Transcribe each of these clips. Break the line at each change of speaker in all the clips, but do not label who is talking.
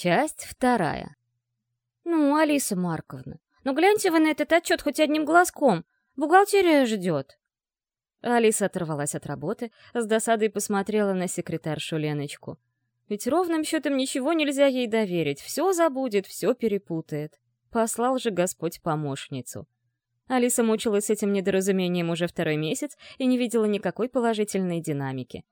Часть вторая. «Ну, Алиса Марковна, ну гляньте вы на этот отчет хоть одним глазком. Бухгалтерия ждет». Алиса оторвалась от работы, с досадой посмотрела на секретаршу Леночку. Ведь ровным счетом ничего нельзя ей доверить, все забудет, все перепутает. Послал же Господь помощницу. Алиса мучилась этим недоразумением уже второй месяц и не видела никакой положительной динамики.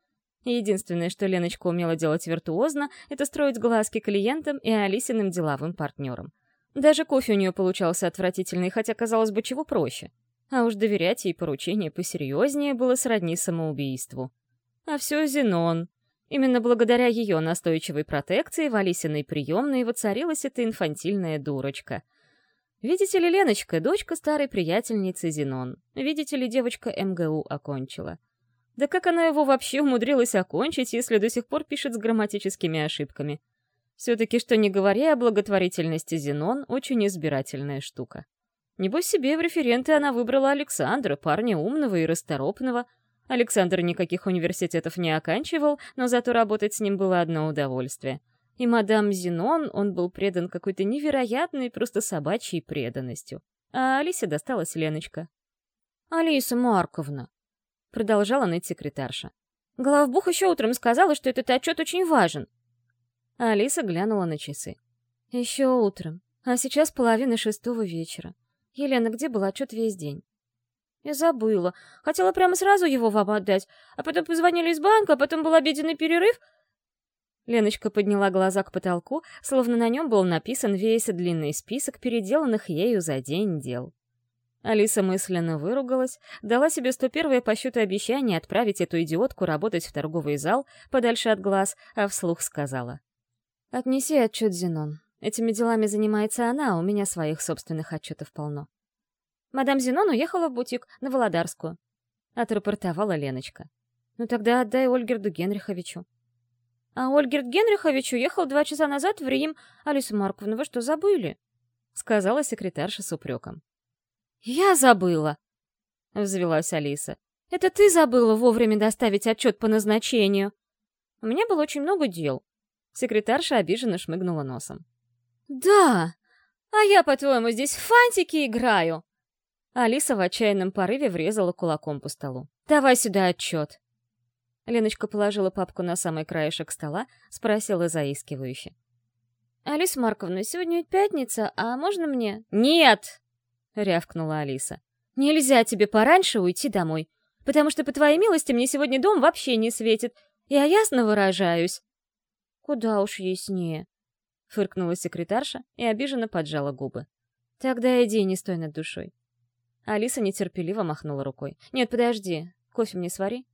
Единственное, что Леночка умела делать виртуозно, это строить глазки клиентам и Алисиным деловым партнерам. Даже кофе у нее получался отвратительный, хотя, казалось бы, чего проще. А уж доверять ей поручение посерьезнее было сродни самоубийству. А все Зенон. Именно благодаря ее настойчивой протекции в Алисиной приемной воцарилась эта инфантильная дурочка. Видите ли, Леночка, дочка старой приятельницы Зенон. Видите ли, девочка МГУ окончила. Да как она его вообще умудрилась окончить, если до сих пор пишет с грамматическими ошибками? Все-таки, что не говоря о благотворительности Зенон, очень избирательная штука. Небось себе в референты она выбрала Александра, парня умного и расторопного. Александр никаких университетов не оканчивал, но зато работать с ним было одно удовольствие. И мадам Зенон он был предан какой-то невероятной, просто собачьей преданностью. А Алисе досталась Леночка. «Алиса Марковна», Продолжала ныть секретарша. Главбух еще утром сказала, что этот отчет очень важен. Алиса глянула на часы. Еще утром. А сейчас половина шестого вечера. Елена, где был отчет весь день? Я забыла. Хотела прямо сразу его вам отдать. А потом позвонили из банка, а потом был обеденный перерыв. Леночка подняла глаза к потолку, словно на нем был написан весь длинный список переделанных ею за день дел. Алиса мысленно выругалась, дала себе 101 по счету обещание отправить эту идиотку работать в торговый зал подальше от глаз, а вслух сказала. «Отнеси отчет Зенон. Этими делами занимается она, а у меня своих собственных отчетов полно». «Мадам Зенон уехала в бутик на Володарскую», — отрапортовала Леночка. «Ну тогда отдай Ольгерду Генриховичу». «А Ольгерд Генрихович уехал два часа назад в Рим. Алиса Марковна, вы что, забыли?» — сказала секретарша с упреком. «Я забыла!» — взвелась Алиса. «Это ты забыла вовремя доставить отчет по назначению!» «У меня было очень много дел». Секретарша обиженно шмыгнула носом. «Да! А я, по-твоему, здесь в фантики играю!» Алиса в отчаянном порыве врезала кулаком по столу. «Давай сюда отчет!» Леночка положила папку на самый краешек стола, спросила заискивающе. «Алиса Марковна, сегодня ведь пятница, а можно мне...» «Нет!» — рявкнула Алиса. «Нельзя тебе пораньше уйти домой, потому что, по твоей милости, мне сегодня дом вообще не светит. Я ясно выражаюсь». «Куда уж яснее», — фыркнула секретарша и обиженно поджала губы. «Тогда иди, не стой над душой». Алиса нетерпеливо махнула рукой. «Нет, подожди, кофе мне свари».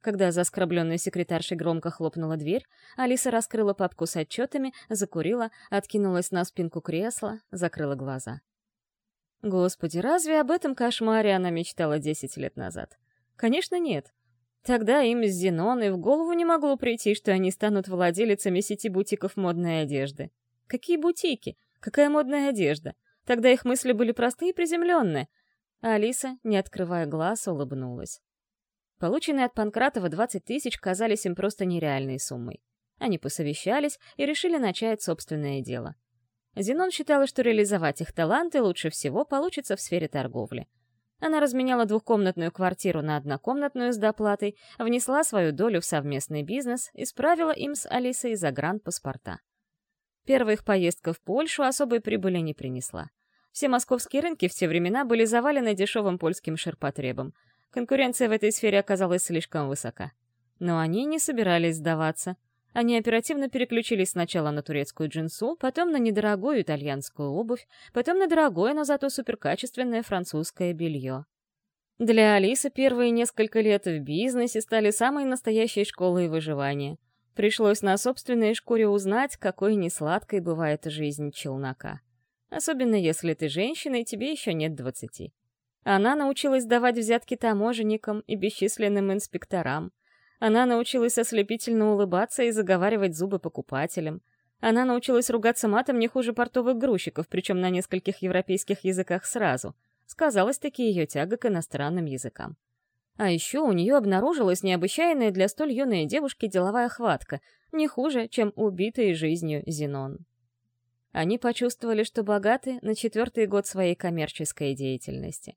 Когда заскробленная секретарша громко хлопнула дверь, Алиса раскрыла папку с отчетами, закурила, откинулась на спинку кресла, закрыла глаза. Господи, разве об этом кошмаре она мечтала десять лет назад? Конечно, нет. Тогда им с Зеноной в голову не могло прийти, что они станут владелицами сети бутиков модной одежды. Какие бутики? Какая модная одежда? Тогда их мысли были простые и приземленные. А Алиса, не открывая глаз, улыбнулась. Полученные от Панкратова 20 тысяч казались им просто нереальной суммой. Они посовещались и решили начать собственное дело — Зенон считала, что реализовать их таланты лучше всего получится в сфере торговли. Она разменяла двухкомнатную квартиру на однокомнатную с доплатой, внесла свою долю в совместный бизнес и справила им с Алисой загранпаспорта. Первая их поездка в Польшу особой прибыли не принесла. Все московские рынки в те времена были завалены дешевым польским ширпотребом. Конкуренция в этой сфере оказалась слишком высока. Но они не собирались сдаваться. Они оперативно переключились сначала на турецкую джинсу, потом на недорогую итальянскую обувь, потом на дорогое, но зато суперкачественное французское белье. Для Алисы первые несколько лет в бизнесе стали самой настоящей школой выживания. Пришлось на собственной шкуре узнать, какой несладкой бывает жизнь челнока. Особенно если ты женщина и тебе еще нет двадцати. Она научилась давать взятки таможенникам и бесчисленным инспекторам, она научилась ослепительно улыбаться и заговаривать зубы покупателям. Она научилась ругаться матом не хуже портовых грузчиков, причем на нескольких европейских языках сразу. Сказалась таки ее тяга к иностранным языкам. А еще у нее обнаружилась необычайная для столь юной девушки деловая хватка, не хуже, чем убитый жизнью Зенон. Они почувствовали, что богаты на четвертый год своей коммерческой деятельности.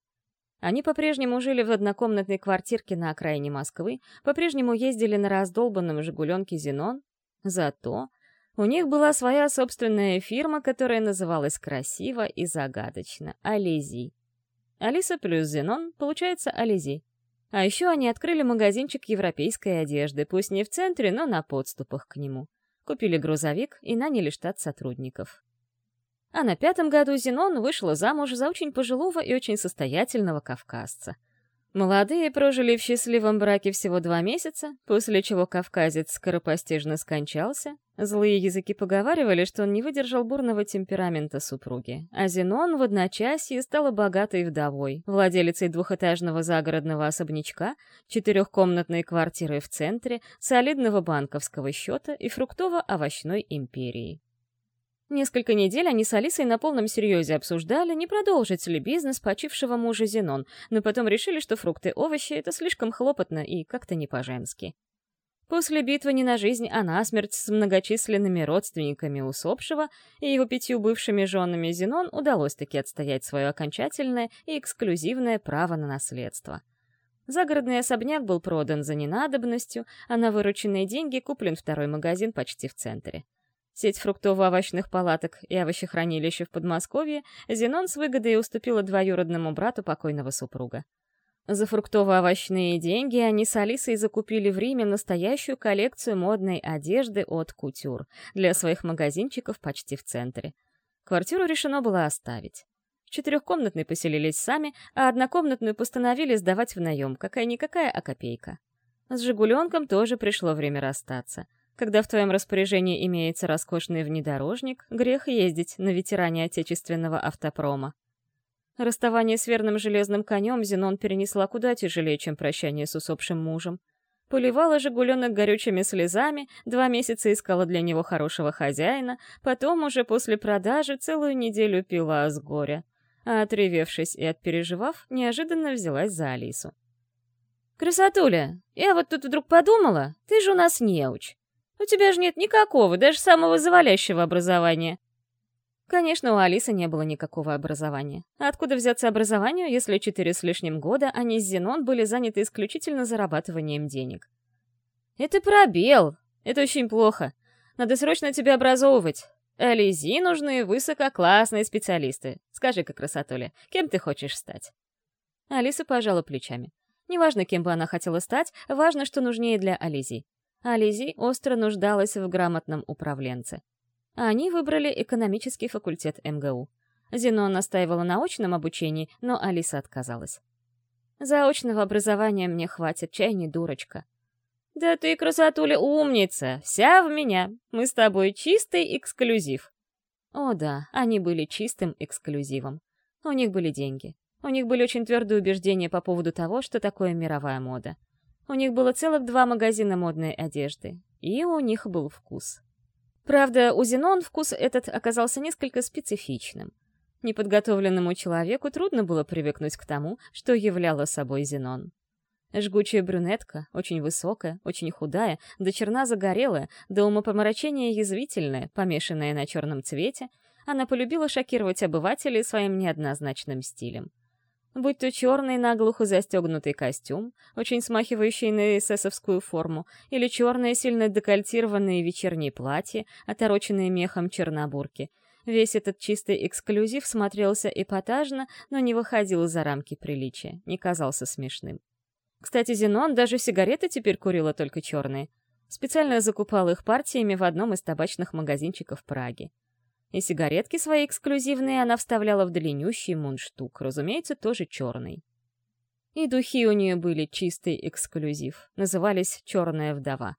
Они по-прежнему жили в однокомнатной квартирке на окраине Москвы, по-прежнему ездили на раздолбанном «Жигуленке Зенон». Зато у них была своя собственная фирма, которая называлась красиво и загадочно — Ализи. Алиса плюс Зенон получается Ализи. А еще они открыли магазинчик европейской одежды, пусть не в центре, но на подступах к нему. Купили грузовик и наняли штат сотрудников. А на пятом году Зенон вышла замуж за очень пожилого и очень состоятельного кавказца. Молодые прожили в счастливом браке всего два месяца, после чего кавказец скоропостижно скончался. Злые языки поговаривали, что он не выдержал бурного темперамента супруги, а Зенон в одночасье стала богатой вдовой, владелицей двухэтажного загородного особнячка, четырехкомнатной квартиры в центре, солидного банковского счета и фруктово-овощной империи. Несколько недель они с Алисой на полном серьезе обсуждали, не продолжить ли бизнес почившего мужа Зенон, но потом решили, что фрукты и овощи — это слишком хлопотно и как-то не по-женски. После битвы не на жизнь, а на смерть с многочисленными родственниками усопшего и его пятью бывшими женами Зенон удалось таки отстоять свое окончательное и эксклюзивное право на наследство. Загородный особняк был продан за ненадобностью, а на вырученные деньги куплен второй магазин почти в центре. Сеть фруктово-овощных палаток и овощехранилища в Подмосковье Зенон с выгодой уступила двоюродному брату покойного супруга. За фруктово-овощные деньги они с Алисой закупили в Риме настоящую коллекцию модной одежды от кутюр для своих магазинчиков почти в центре. Квартиру решено было оставить. В четырехкомнатной поселились сами, а однокомнатную постановили сдавать в наем, какая-никакая, а копейка. С «Жигуленком» тоже пришло время расстаться — когда в твоем распоряжении имеется роскошный внедорожник, грех ездить на ветеране отечественного автопрома. Расставание с верным железным конем Зенон перенесла куда тяжелее, чем прощание с усопшим мужем. Поливала «Жигуленок» горючими слезами, два месяца искала для него хорошего хозяина, потом уже после продажи целую неделю пила с горя. А отревевшись и отпереживав, неожиданно взялась за Алису. «Красотуля, я вот тут вдруг подумала, ты же у нас неуч. У тебя же нет никакого, даже самого завалящего образования. Конечно, у Алисы не было никакого образования. откуда взяться образованию, если четыре с лишним года они с Зенон были заняты исключительно зарабатыванием денег? Это пробел. Это очень плохо. Надо срочно тебя образовывать. Ализи нужны высококлассные специалисты. Скажи-ка, красотуля, кем ты хочешь стать? Алиса пожала плечами. Неважно, кем бы она хотела стать, важно, что нужнее для Ализи а Лизи остро нуждалась в грамотном управленце. Они выбрали экономический факультет МГУ. Зенон настаивала на очном обучении, но Алиса отказалась. «Заочного образования мне хватит, чай не дурочка». «Да ты, красотуля, умница! Вся в меня! Мы с тобой чистый эксклюзив!» О да, они были чистым эксклюзивом. У них были деньги. У них были очень твердые убеждения по поводу того, что такое мировая мода. У них было целых два магазина модной одежды, и у них был вкус. Правда, у Зенон вкус этот оказался несколько специфичным. Неподготовленному человеку трудно было привыкнуть к тому, что являла собой Зенон. Жгучая брюнетка, очень высокая, очень худая, до черна загорелая, до умопомрачения язвительная, помешанная на черном цвете, она полюбила шокировать обывателей своим неоднозначным стилем будь то черный наглухо застегнутый костюм, очень смахивающий на эсэсовскую форму, или черное сильно декольтированное вечернее платье, отороченное мехом чернобурки. Весь этот чистый эксклюзив смотрелся эпатажно, но не выходил за рамки приличия, не казался смешным. Кстати, Зенон даже сигареты теперь курила только черные. Специально закупал их партиями в одном из табачных магазинчиков Праги. И сигаретки свои эксклюзивные она вставляла в длиннющий мундштук, разумеется, тоже черный. И духи у нее были чистый эксклюзив, назывались «Черная вдова».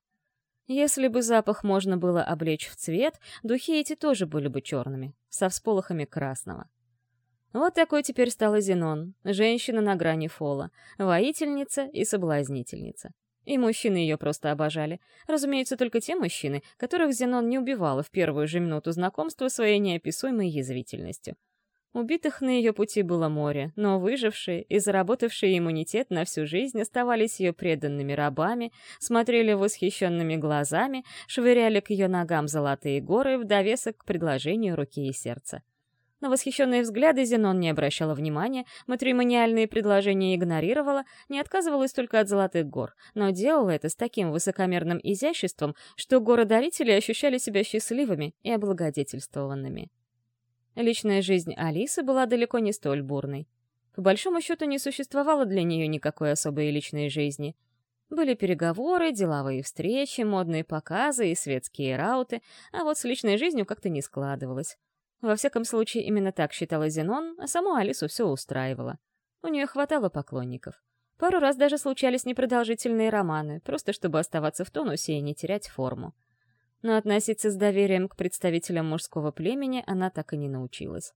Если бы запах можно было облечь в цвет, духи эти тоже были бы черными, со всполохами красного. Вот такой теперь стала Зенон, женщина на грани фола, воительница и соблазнительница. И мужчины ее просто обожали. Разумеется, только те мужчины, которых Зенон не убивала в первую же минуту знакомства своей неописуемой язвительностью. Убитых на ее пути было море, но выжившие и заработавшие иммунитет на всю жизнь оставались ее преданными рабами, смотрели восхищенными глазами, швыряли к ее ногам золотые горы в довесок к предложению руки и сердца. На восхищенные взгляды Зенон не обращала внимания, матримониальные предложения игнорировала, не отказывалась только от золотых гор, но делала это с таким высокомерным изяществом, что городорители ощущали себя счастливыми и облагодетельствованными. Личная жизнь Алисы была далеко не столь бурной. По большому счету не существовало для нее никакой особой личной жизни. Были переговоры, деловые встречи, модные показы и светские рауты, а вот с личной жизнью как-то не складывалось. Во всяком случае, именно так считала Зенон, а саму Алису все устраивало. У нее хватало поклонников. Пару раз даже случались непродолжительные романы, просто чтобы оставаться в тонусе и не терять форму. Но относиться с доверием к представителям мужского племени она так и не научилась.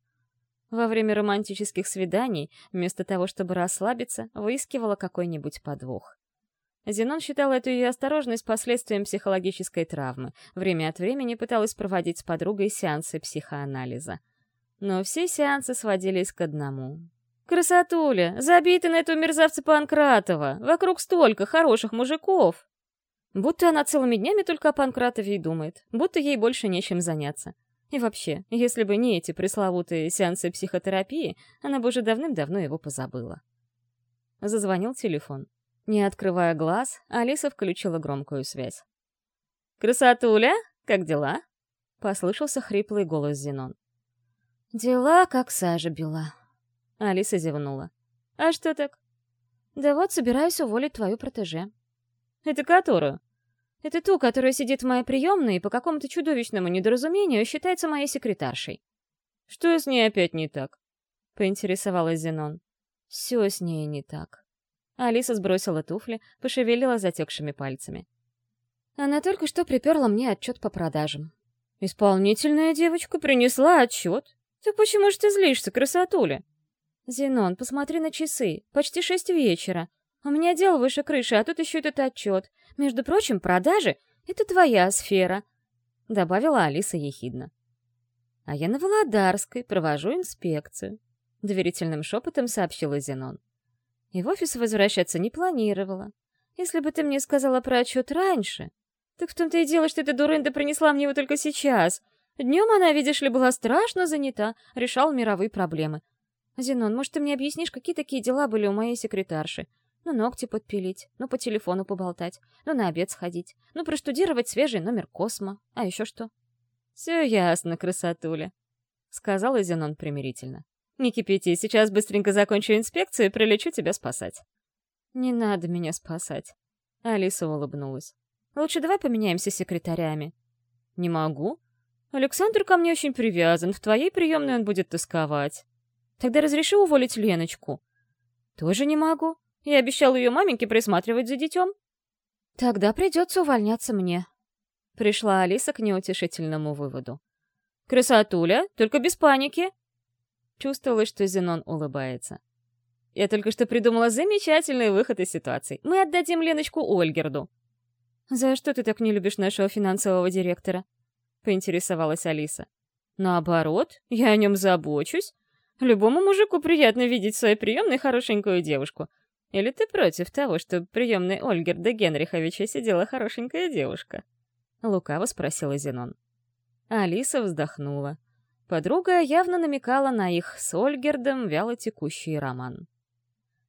Во время романтических свиданий, вместо того, чтобы расслабиться, выискивала какой-нибудь подвох. Зенон считал эту ее осторожность последствием психологической травмы. Время от времени пыталась проводить с подругой сеансы психоанализа. Но все сеансы сводились к одному. «Красотуля! Забиты на эту мерзавца Панкратова! Вокруг столько хороших мужиков!» Будто она целыми днями только о Панкратове и думает, будто ей больше нечем заняться. И вообще, если бы не эти пресловутые сеансы психотерапии, она бы уже давным-давно его позабыла. Зазвонил телефон. Не открывая глаз, Алиса включила громкую связь. «Красотуля, как дела?» — послышался хриплый голос Зенон.
«Дела, как сажа бела», —
Алиса зевнула. «А что так?»
«Да вот, собираюсь уволить твою протеже».
«Это которую?»
«Это ту, которая сидит в моей приемной и по какому-то чудовищному недоразумению считается моей секретаршей».
«Что с ней опять не так?» — поинтересовалась Зенон.
«Все с ней не так»,
Алиса сбросила туфли, пошевелила затекшими пальцами.
Она только что приперла мне отчет по продажам.
«Исполнительная девочка принесла отчет? Так почему ж ты злишься, красотуля?»
«Зенон, посмотри на часы. Почти шесть вечера. У меня дело выше крыши, а тут еще этот отчет. Между прочим, продажи — это твоя сфера», — добавила Алиса ехидно. «А я на Володарской провожу инспекцию», — доверительным шепотом сообщила Зенон. И в офис возвращаться не планировала. Если бы ты мне сказала про отчет раньше... Так в том-то и дело, что эта дурында принесла мне его только сейчас. Днем она, видишь ли, была страшно занята, решала мировые проблемы. Зенон, может, ты мне объяснишь, какие такие дела были у моей секретарши? Ну, ногти подпилить, ну, по телефону поболтать, ну, на обед сходить, ну, проштудировать свежий номер Космо. А еще что?
«Все ясно, красотуля», — сказала Зенон примирительно. Не кипяти, сейчас быстренько закончу инспекцию и прилечу тебя спасать.
Не надо меня спасать. Алиса улыбнулась. Лучше давай поменяемся секретарями.
Не могу. Александр ко мне очень привязан, в твоей приемной он будет тосковать. Тогда разреши уволить Леночку. Тоже не могу. Я обещал ее маменьке присматривать за детем.
Тогда придется увольняться мне.
Пришла Алиса к неутешительному выводу. Красотуля, только без паники. Чувствовалось, что Зенон улыбается. Я только что придумала замечательный выход из ситуации. Мы отдадим Леночку Ольгерду.
«За что ты так не любишь нашего финансового директора?»
— поинтересовалась Алиса. «Наоборот, я о нем забочусь. Любому мужику приятно видеть в своей приемной хорошенькую девушку. Или ты против того, чтобы приемной Ольгерда Генриховича сидела хорошенькая девушка?» — лукаво спросила Зенон. Алиса вздохнула. Подруга явно намекала на их с Ольгердом вяло текущий роман.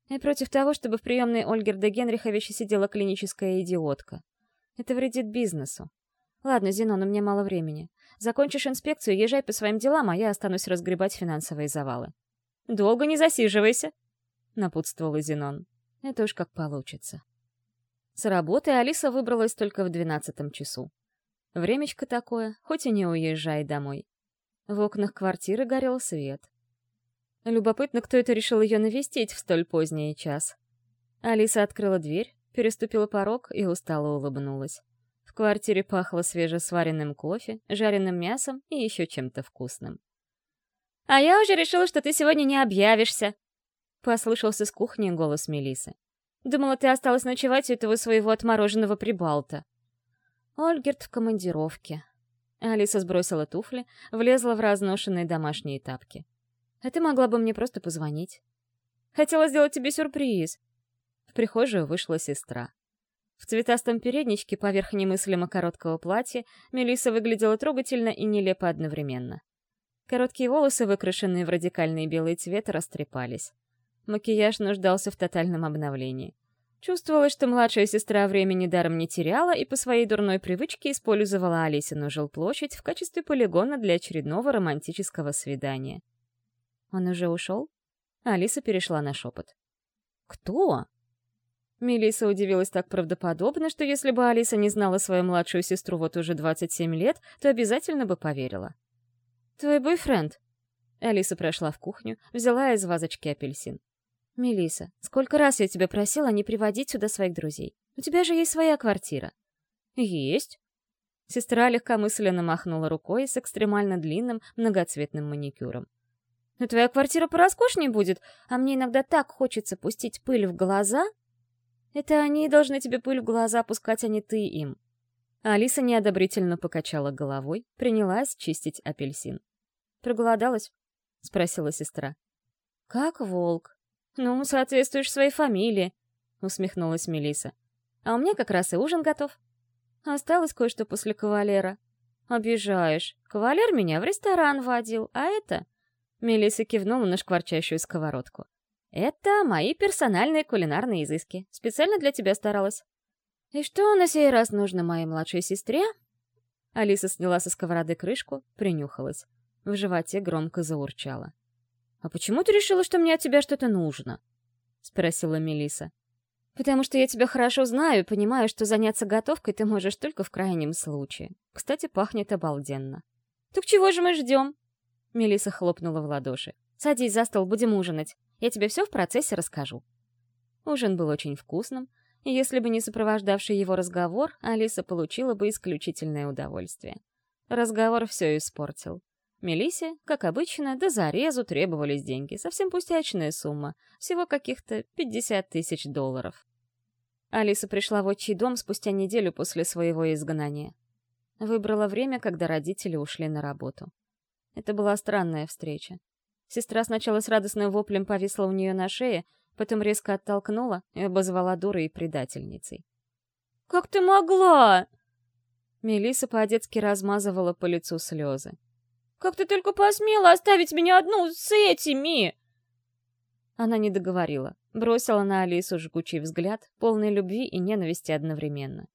И против того, чтобы в приемной Ольгерда Генриховича сидела клиническая идиотка. Это вредит бизнесу. Ладно, Зенон, у меня мало времени. Закончишь инспекцию, езжай по своим делам, а я останусь разгребать финансовые завалы.
«Долго не засиживайся», — напутствовала Зенон.
«Это уж как получится».
С работы Алиса выбралась только в двенадцатом часу. Времечко такое, хоть и не уезжай домой. В окнах квартиры горел свет. Любопытно, кто это решил ее навестить в столь поздний час. Алиса открыла дверь, переступила порог и устало улыбнулась. В квартире пахло свежесваренным кофе, жареным мясом и еще чем-то вкусным. «А я уже решила, что ты сегодня не объявишься!» Послышался с кухни голос Мелисы. «Думала, ты осталась ночевать у этого своего отмороженного прибалта».
«Ольгерт в командировке»,
Алиса сбросила туфли, влезла в разношенные домашние тапки.
А ты могла бы мне просто позвонить. Хотела сделать тебе сюрприз. В прихожую вышла сестра. В цветастом передничке поверх немыслимо короткого платья Мелисса выглядела трогательно и нелепо одновременно. Короткие волосы, выкрашенные в радикальный белый цвет, растрепались. Макияж нуждался в тотальном обновлении. Чувствовалось, что младшая сестра времени даром не теряла и по своей дурной привычке использовала Алисину жилплощадь в качестве полигона для очередного романтического свидания. «Он уже ушел?» Алиса перешла на шепот. «Кто?» Мелиса удивилась так правдоподобно, что если бы Алиса не знала свою младшую сестру вот уже 27 лет, то обязательно бы поверила. «Твой бойфренд?» Алиса прошла в кухню, взяла из вазочки апельсин. Мелиса, сколько раз я тебя просила не приводить сюда своих друзей? У тебя же есть своя квартира». «Есть». Сестра легкомысленно махнула рукой с экстремально длинным многоцветным маникюром. «Но твоя квартира пороскошней будет, а мне иногда так хочется пустить пыль в глаза», это они должны тебе пыль в глаза пускать, а не ты им. Алиса неодобрительно покачала головой, принялась чистить апельсин. «Проголодалась?» — спросила сестра. «Как волк. Ну, соответствуешь своей фамилии», — усмехнулась Мелиса. «А у меня как раз и ужин готов. Осталось кое-что после кавалера. Обижаешь. Кавалер меня в ресторан водил, а это...» Мелиса кивнула на шкварчащую сковородку. Это мои персональные кулинарные изыски. Специально для тебя старалась. И что на сей раз нужно моей младшей сестре? Алиса сняла со сковороды крышку, принюхалась. В животе громко заурчала. «А почему ты решила, что мне от тебя что-то нужно?» — спросила Мелиса. «Потому что я тебя хорошо знаю и понимаю, что заняться готовкой ты можешь только в крайнем случае. Кстати, пахнет обалденно». «Так чего же мы ждем?» Мелиса хлопнула в ладоши. «Садись за стол, будем ужинать. Я тебе все в процессе расскажу». Ужин был очень вкусным, и если бы не сопровождавший его разговор, Алиса получила бы исключительное удовольствие. Разговор все испортил. Мелисе, как обычно, до зарезу требовались деньги, совсем пустячная сумма, всего каких-то 50 тысяч долларов. Алиса пришла в отчий дом спустя неделю после своего изгнания. Выбрала время, когда родители ушли на работу. Это была странная встреча. Сестра сначала с радостным воплем повисла у нее на шее, потом резко оттолкнула и обозвала дурой и предательницей. «Как ты могла?» Мелиса по-детски размазывала по лицу слезы. «Как ты только посмела оставить меня одну с этими?» Она не договорила, бросила на Алису жгучий взгляд, полный любви и ненависти одновременно.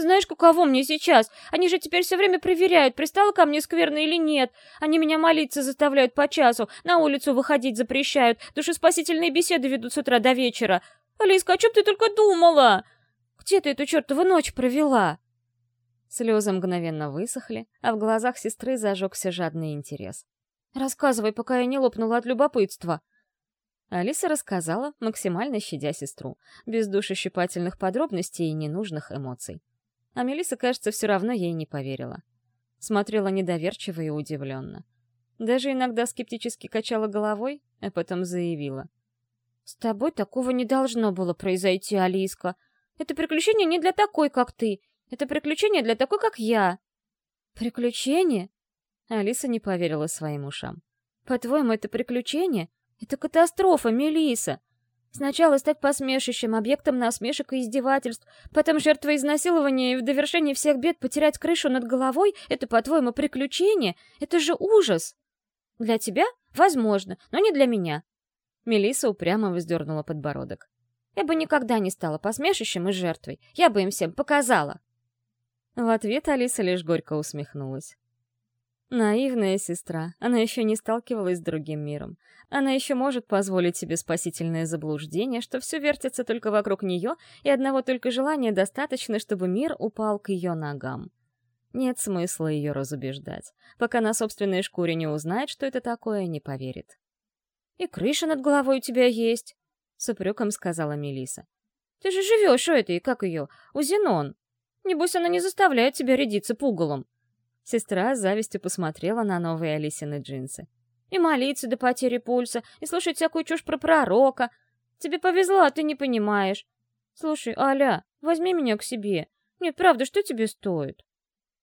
Знаешь, каково мне сейчас? Они же теперь все время проверяют, пристала ко мне скверно или нет. Они меня молиться заставляют по часу, на улицу выходить запрещают, душеспасительные беседы ведут с утра до вечера. Алиска, о чем ты только думала? Где ты эту чертову ночь провела?» Слезы мгновенно высохли, а в глазах сестры зажегся жадный интерес. «Рассказывай, пока я не лопнула от любопытства». Алиса рассказала, максимально щадя сестру, без душещипательных подробностей и ненужных эмоций. А Мелиса, кажется, все равно ей не поверила. Смотрела недоверчиво и удивленно. Даже иногда скептически качала головой, а потом заявила. «С тобой такого не должно было произойти, Алиска. Это приключение не для такой, как ты. Это приключение для такой, как я». «Приключение?» Алиса не поверила своим ушам. «По-твоему, это приключение? Это катастрофа, Мелиса. Сначала стать посмешищем, объектом насмешек и издевательств, потом жертвой изнасилования и в довершении всех бед потерять крышу над головой — это, по-твоему, приключение? Это же ужас! Для тебя? Возможно, но не для меня. Мелисса упрямо вздернула подбородок. Я бы никогда не стала посмешищем и жертвой. Я бы им всем показала. В ответ Алиса лишь горько усмехнулась. Наивная сестра, она еще не сталкивалась с другим миром. Она еще может позволить себе спасительное заблуждение, что все вертится только вокруг нее, и одного только желания достаточно, чтобы мир упал к ее ногам. Нет смысла ее разубеждать. Пока на собственной шкуре не узнает, что это такое, не поверит. «И крыша над головой у тебя есть», — с упреком сказала Мелиса. «Ты же живешь у этой, как ее, у Зенон. Небось, она не заставляет тебя рядиться пугалом». Сестра с завистью посмотрела на новые Алисины джинсы. «И молиться до потери пульса, и слушать всякую чушь про пророка. Тебе повезло, а ты не понимаешь. Слушай, Аля, возьми меня к себе. Нет, правда, что тебе стоит?»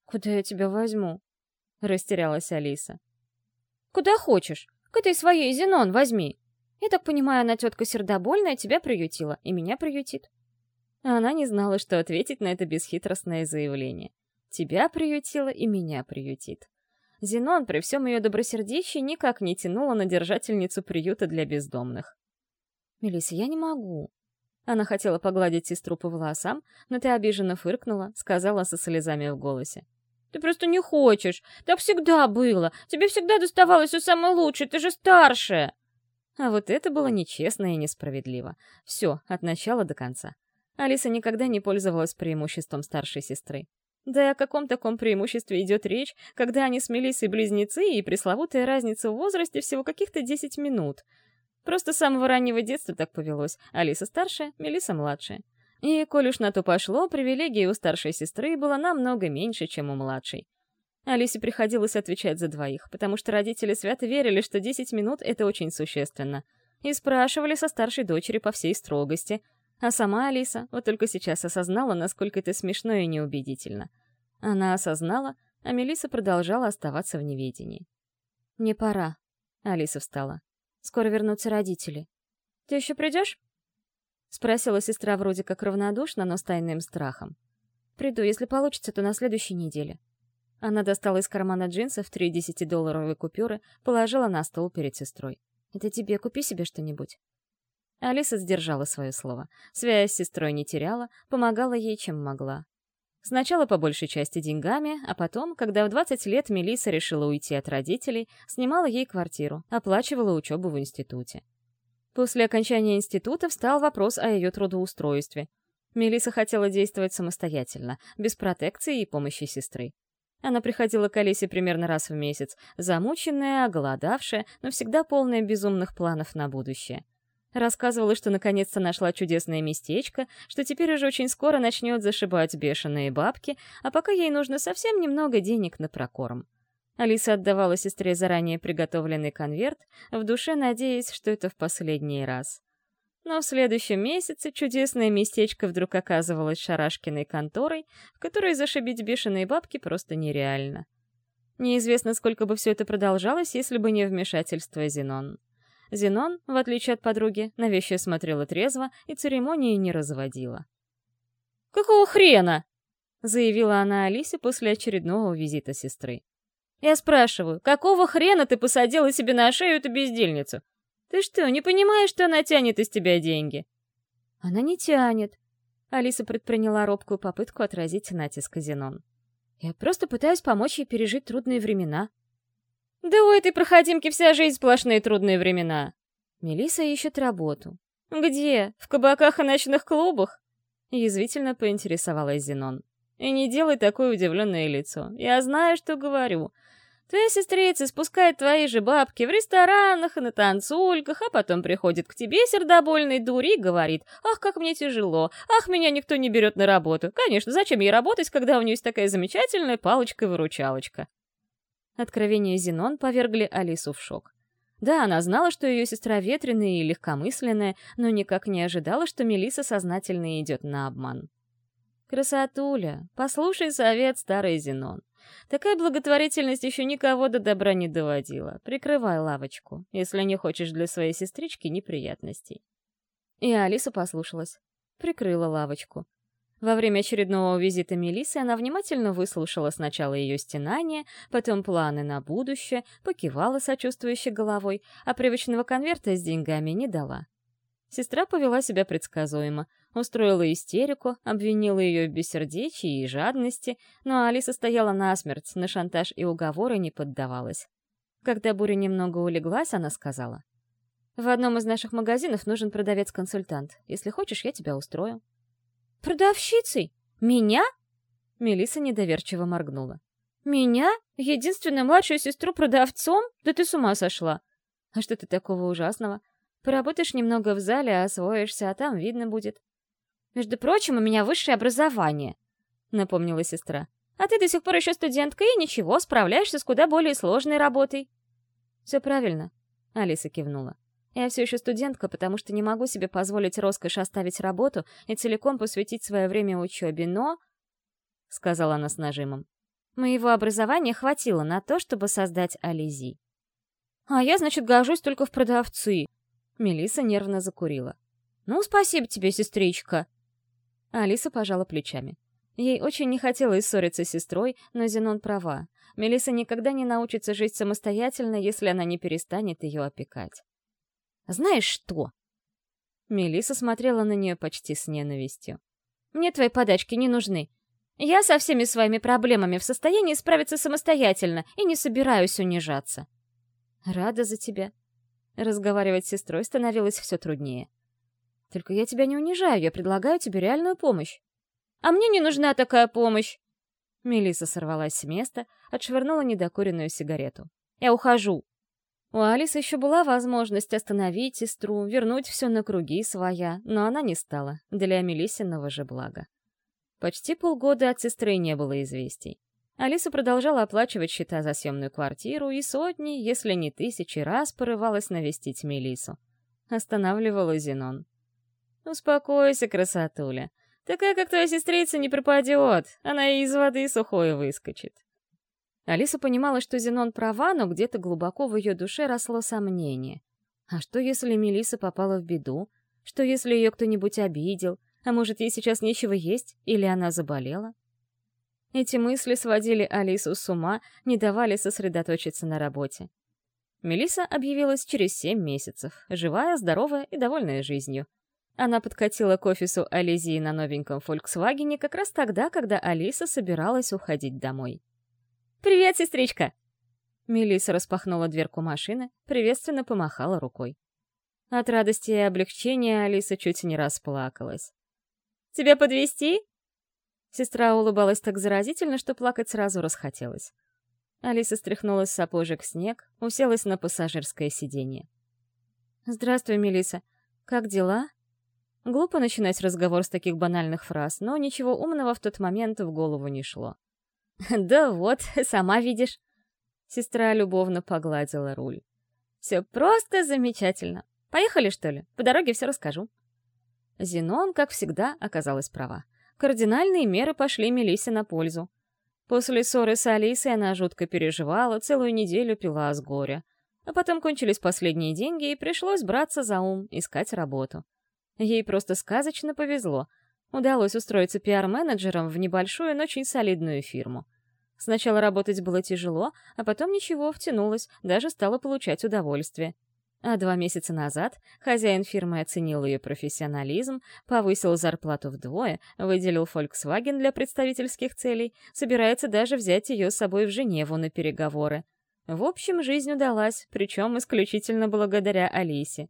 «Куда я тебя возьму?» — растерялась Алиса. «Куда хочешь.
К этой своей Зенон возьми. Я так понимаю, она тетка сердобольная, тебя приютила, и меня приютит. Она не знала, что ответить на это бесхитростное заявление. Тебя приютила и меня приютит. Зенон при всем ее добросердечии никак не тянула на держательницу приюта для бездомных. «Мелисса, я не могу». Она хотела погладить сестру по волосам, но ты обиженно фыркнула, сказала со слезами в голосе. «Ты просто не хочешь. Так всегда было. Тебе всегда доставалось все самое лучшее, ты же старшая!» А вот это было нечестно и несправедливо. Все, от начала до конца. Алиса никогда не пользовалась преимуществом старшей сестры. Да и о каком таком преимуществе идет речь, когда они с Мелиссой близнецы и пресловутая разница в возрасте всего каких-то 10 минут. Просто с самого раннего детства так повелось. Алиса старшая, Мелисса младшая. И, коль уж на то пошло, привилегии у старшей сестры было намного меньше, чем у младшей. Алисе приходилось отвечать за двоих, потому что родители свято верили, что 10 минут — это очень существенно. И спрашивали со старшей дочери по всей строгости — а сама Алиса вот только сейчас осознала, насколько это смешно и неубедительно. Она осознала, а Мелиса продолжала оставаться в неведении. «Мне пора», — Алиса встала. «Скоро вернутся родители». «Ты еще придешь?» — спросила сестра вроде как равнодушно, но с тайным страхом. «Приду, если получится, то на следующей неделе». Она достала из кармана джинсов три десятидолларовые купюры, положила на стол перед сестрой. «Это тебе, купи себе что-нибудь». Алиса сдержала свое слово. Связь с сестрой не теряла, помогала ей, чем могла. Сначала по большей части деньгами, а потом, когда в 20 лет Мелиса решила уйти от родителей, снимала ей квартиру, оплачивала учебу в институте. После окончания института встал вопрос о ее трудоустройстве. Мелиса хотела действовать самостоятельно, без протекции и помощи сестры. Она приходила к Алисе примерно раз в месяц, замученная, оголодавшая, но всегда полная безумных планов на будущее. Рассказывала, что наконец-то нашла чудесное местечко, что теперь уже очень скоро начнет зашибать бешеные бабки, а пока ей нужно совсем немного денег на прокорм. Алиса отдавала сестре заранее приготовленный конверт, в душе надеясь, что это в последний раз. Но в следующем месяце чудесное местечко вдруг оказывалось шарашкиной конторой, в которой зашибить бешеные бабки просто нереально. Неизвестно, сколько бы все это продолжалось, если бы не вмешательство Зенон. Зенон, в отличие от подруги, на вещи смотрела трезво и церемонии не разводила. «Какого хрена?» — заявила она Алисе после очередного визита сестры. «Я спрашиваю, какого хрена ты посадила себе на шею эту бездельницу? Ты что, не понимаешь, что она тянет из тебя деньги?» «Она не тянет», — Алиса предприняла робкую попытку отразить натиск Зенон. «Я просто пытаюсь помочь ей пережить трудные времена», да у этой проходимки вся жизнь сплошные трудные времена. Мелиса ищет работу. Где? В кабаках и ночных клубах? Язвительно поинтересовалась Зенон. И не делай такое удивленное лицо. Я знаю, что говорю. Твоя сестрица спускает твои же бабки в ресторанах и на танцульках, а потом приходит к тебе сердобольной дури и говорит, «Ах, как мне тяжело! Ах, меня никто не берет на работу! Конечно, зачем ей работать, когда у нее есть такая замечательная палочка-выручалочка?» Откровения Зенон повергли Алису в шок. Да, она знала, что ее сестра ветреная и легкомысленная, но никак не ожидала, что Мелиса сознательно идет на обман. «Красотуля, послушай совет старой Зенон. Такая благотворительность еще никого до добра не доводила. Прикрывай лавочку, если не хочешь для своей сестрички неприятностей». И Алиса послушалась. Прикрыла лавочку. Во время очередного визита Мелисы она внимательно выслушала сначала ее стенания, потом планы на будущее, покивала сочувствующей головой, а привычного конверта с деньгами не дала. Сестра повела себя предсказуемо, устроила истерику, обвинила ее в бессердечии и жадности, но Алиса стояла насмерть, на шантаж и уговоры не поддавалась. Когда буря немного улеглась, она сказала, «В одном из наших магазинов нужен продавец-консультант. Если хочешь, я тебя устрою». «Продавщицей? Меня?» Мелиса недоверчиво моргнула. «Меня? Единственную младшую сестру продавцом? Да ты с ума сошла!» «А что ты такого ужасного? Поработаешь немного в зале, освоишься, а там видно будет». «Между прочим, у меня высшее образование», — напомнила сестра. «А ты до сих пор еще студентка и ничего, справляешься с куда более сложной работой». «Все правильно», — Алиса кивнула. Я все еще студентка, потому что не могу себе позволить роскошь оставить работу и целиком посвятить свое время учебе, но...» — сказала она с нажимом. «Моего образования хватило на то, чтобы создать Ализи».
А я, значит, гожусь только в продавцы. Мелиса нервно закурила. Ну, спасибо тебе, сестричка. Алиса пожала плечами. Ей очень не хотелось ссориться с сестрой, но Зенон права. Мелиса никогда не научится жить самостоятельно, если она не перестанет ее опекать. «Знаешь что?» Мелиса смотрела на нее почти с ненавистью. «Мне твои подачки не нужны. Я со всеми своими проблемами в состоянии справиться самостоятельно и не собираюсь унижаться». «Рада за тебя». Разговаривать с сестрой становилось все труднее. «Только я тебя не унижаю, я предлагаю тебе реальную помощь». «А мне не нужна такая помощь!» Мелиса сорвалась с места, отшвырнула недокуренную сигарету. «Я ухожу!» У Алисы еще была возможность остановить сестру, вернуть все на круги своя, но она не стала, для Мелисиного же блага. Почти полгода от сестры не было известий. Алиса продолжала оплачивать счета за съемную квартиру и сотни, если не тысячи раз порывалась навестить Мелису. Останавливала Зенон. «Успокойся, красотуля. Такая, как твоя сестрица, не пропадет. Она и из воды сухой выскочит». Алиса понимала, что Зенон права, но где-то глубоко в ее душе росло сомнение. А что, если Мелиса попала в беду? Что, если ее кто-нибудь обидел? А может, ей сейчас нечего есть? Или она заболела? Эти мысли сводили Алису с ума, не давали сосредоточиться на работе. Мелиса объявилась через семь месяцев, живая, здоровая и довольная жизнью. Она подкатила к офису Ализии на новеньком «Фольксвагене» как раз тогда, когда Алиса собиралась уходить домой. «Привет, сестричка!» Мелиса распахнула дверку машины, приветственно помахала рукой. От радости и облегчения Алиса чуть не расплакалась. «Тебя подвести? Сестра улыбалась так заразительно, что плакать сразу расхотелось. Алиса стряхнула с сапожек снег, уселась на пассажирское сиденье. «Здравствуй, Мелиса. Как дела?» Глупо начинать разговор с таких банальных фраз, но ничего умного в тот момент в голову не шло. «Да вот, сама видишь». Сестра любовно погладила руль. «Все просто замечательно. Поехали, что ли? По дороге все расскажу». Зенон, как всегда, оказалась права. Кардинальные меры пошли Мелисе на пользу. После ссоры с Алисой она жутко переживала, целую неделю пила с горя. А потом кончились последние деньги, и пришлось браться за ум, искать работу. Ей просто сказочно повезло. Удалось устроиться пиар-менеджером в небольшую, но очень солидную фирму. Сначала работать было тяжело, а потом ничего, втянулась, даже стала получать удовольствие. А два месяца назад хозяин фирмы оценил ее профессионализм, повысил зарплату вдвое, выделил Volkswagen для представительских целей, собирается даже взять ее с собой в Женеву на переговоры. В общем, жизнь удалась, причем исключительно благодаря Алисе.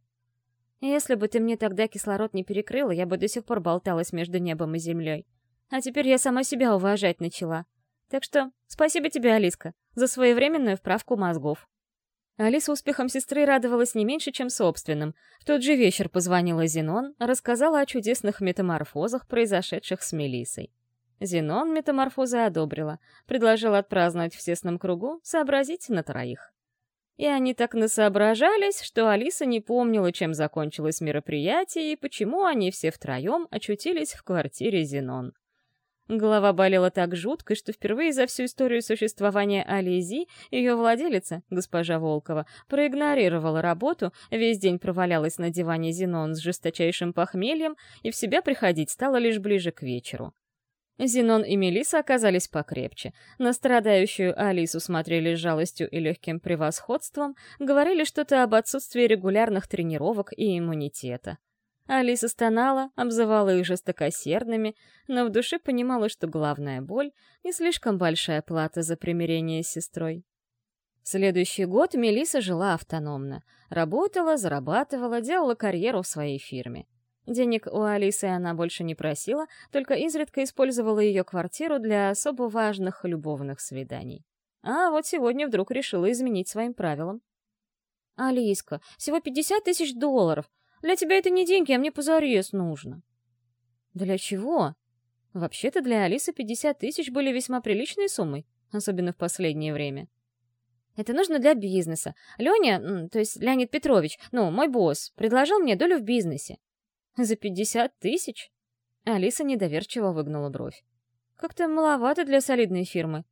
Если бы ты мне тогда кислород не перекрыла, я бы до сих пор болталась между небом и землей. А теперь я сама себя уважать начала. Так что спасибо тебе, Алиска, за своевременную вправку мозгов. Алиса успехом сестры радовалась не меньше, чем собственным. В тот же вечер позвонила Зенон, рассказала о чудесных метаморфозах, произошедших с Мелисой. Зенон метаморфозы одобрила, предложила отпраздновать в тесном кругу, сообразить на троих. И они так насоображались, что Алиса не помнила, чем закончилось мероприятие и почему они все втроем очутились в квартире Зенон. Голова болела так жутко, что впервые за всю историю существования Ализи ее владелица, госпожа Волкова, проигнорировала работу, весь день провалялась на диване Зенон с жесточайшим похмельем и в себя приходить стала лишь ближе к вечеру. Зенон и Мелиса оказались покрепче. На страдающую Алису смотрели с жалостью и легким превосходством, говорили что-то об отсутствии регулярных тренировок и иммунитета. Алиса стонала, обзывала их жестокосердными, но в душе понимала, что главная боль — не слишком большая плата за примирение с сестрой. Следующий год Мелиса жила автономно. Работала, зарабатывала, делала карьеру в своей фирме. Денег у Алисы она больше не просила, только изредка использовала ее квартиру для особо важных любовных свиданий. А вот сегодня вдруг решила изменить своим правилам. «Алиска, всего 50 тысяч долларов. Для тебя это не деньги, а мне позарез нужно». «Для чего?» Вообще-то для Алисы 50 тысяч были весьма приличной суммой, особенно в последнее время. Это нужно для бизнеса. Леня, то есть Леонид Петрович, ну, мой босс, предложил мне долю в бизнесе. За пятьдесят тысяч? Алиса недоверчиво выгнула бровь. Как-то маловато для солидной фирмы.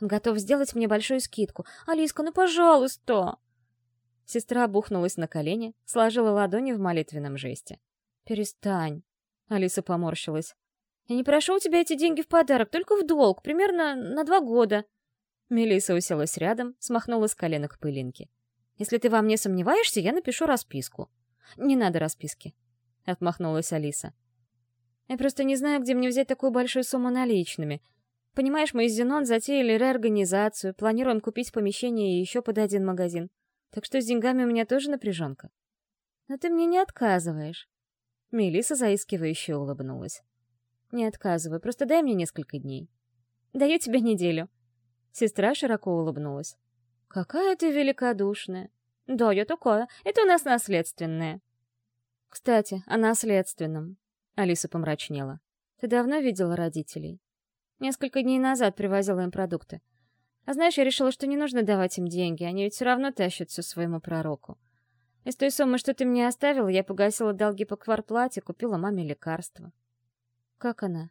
Он готов сделать мне большую скидку. Алиска, ну пожалуйста. Сестра бухнулась на колени, сложила ладони в молитвенном жесте. «Перестань!» — Алиса поморщилась. «Я не прошу у тебя эти деньги в подарок, только в долг, примерно на два года». Мелисса уселась рядом, смахнула с коленок пылинки. «Если ты во мне сомневаешься, я напишу расписку». «Не надо расписки», — отмахнулась Алиса. «Я просто не знаю, где мне взять такую большую сумму наличными. Понимаешь, мы с Зенон затеяли реорганизацию, планируем купить помещение и еще под один магазин. Так что с деньгами у меня тоже напряженка. Но ты мне не отказываешь. Мелиса заискивающе улыбнулась. Не отказывай, просто дай мне несколько дней. Даю тебе неделю. Сестра широко улыбнулась. Какая ты великодушная. Да, я такая. Это у нас наследственное. Кстати, о наследственном. Алиса помрачнела. Ты давно видела родителей? Несколько дней назад привозила им продукты. А знаешь, я решила, что не нужно давать им деньги, они ведь все равно тащат все своему пророку. Из той суммы, что ты мне оставила, я погасила долги по кварплате, купила маме лекарства. Как она?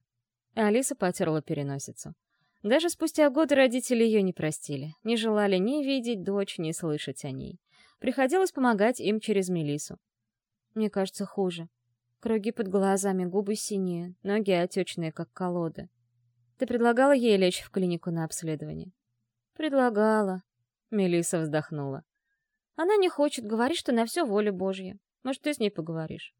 И Алиса потерла переносицу. Даже спустя годы родители ее не простили, не желали ни видеть дочь, ни слышать о ней. Приходилось помогать им через Мелису. Мне кажется, хуже. Круги под глазами, губы синие, ноги отечные, как колоды. Ты предлагала ей лечь в клинику на обследование? «Предлагала», — Мелисса вздохнула. «Она не хочет, говорит, что на все воля Божья. Может, ты с ней поговоришь?»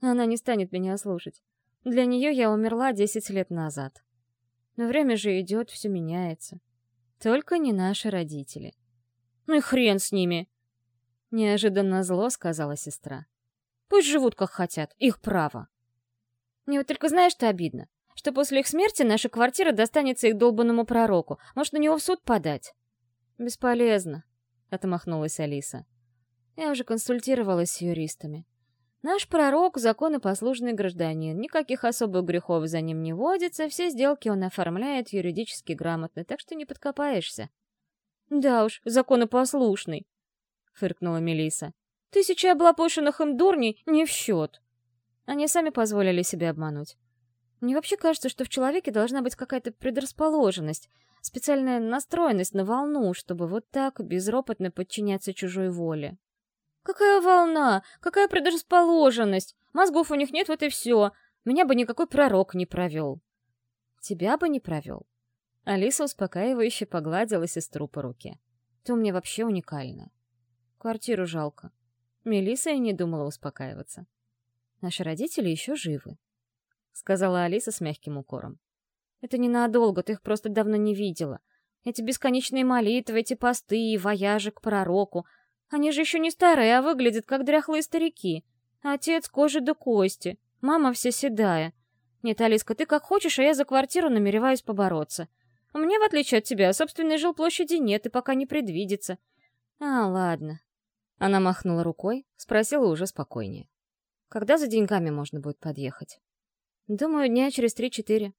Она не станет меня слушать. Для нее я умерла десять лет назад. Но время же идет, все меняется. Только не наши родители. «Ну и хрен с ними!» Неожиданно зло сказала сестра. «Пусть живут, как хотят, их право». Мне вот только знаешь, что обидно? что после их смерти наша квартира достанется их долбанному пророку. Может, на него в суд подать?» «Бесполезно», — отмахнулась Алиса. «Я уже консультировалась с юристами. Наш пророк — законопослушный гражданин, никаких особых грехов за ним не водится, все сделки он оформляет юридически грамотно, так что не подкопаешься». «Да уж, законопослушный», — фыркнула Мелиса. «Тысяча облапошенных им дурней не в счет». Они сами позволили себе обмануть. Мне вообще кажется, что в человеке должна быть какая-то предрасположенность, специальная настроенность на волну, чтобы вот так безропотно подчиняться чужой воле. Какая волна? Какая предрасположенность? Мозгов у них нет, вот и все. Меня бы никакой пророк не провел. Тебя бы не провел. Алиса успокаивающе погладила сестру по руке. Ты у меня вообще уникальна. Квартиру жалко. Мелисса и не думала успокаиваться. Наши родители еще живы сказала Алиса с мягким укором. Это ненадолго, ты их просто давно не видела. Эти бесконечные молитвы, эти посты и вояжи к пророку. Они же еще не старые, а выглядят как дряхлые старики. Отец кожи до кости, мама вся седая. Нет, Алиска, ты как хочешь, а я за квартиру намереваюсь побороться. У меня, в отличие от тебя, собственной жилплощади нет и пока не предвидится. А, ладно. Она махнула рукой, спросила уже спокойнее. Когда за деньгами можно будет подъехать? Думаю, дня через три-четыре.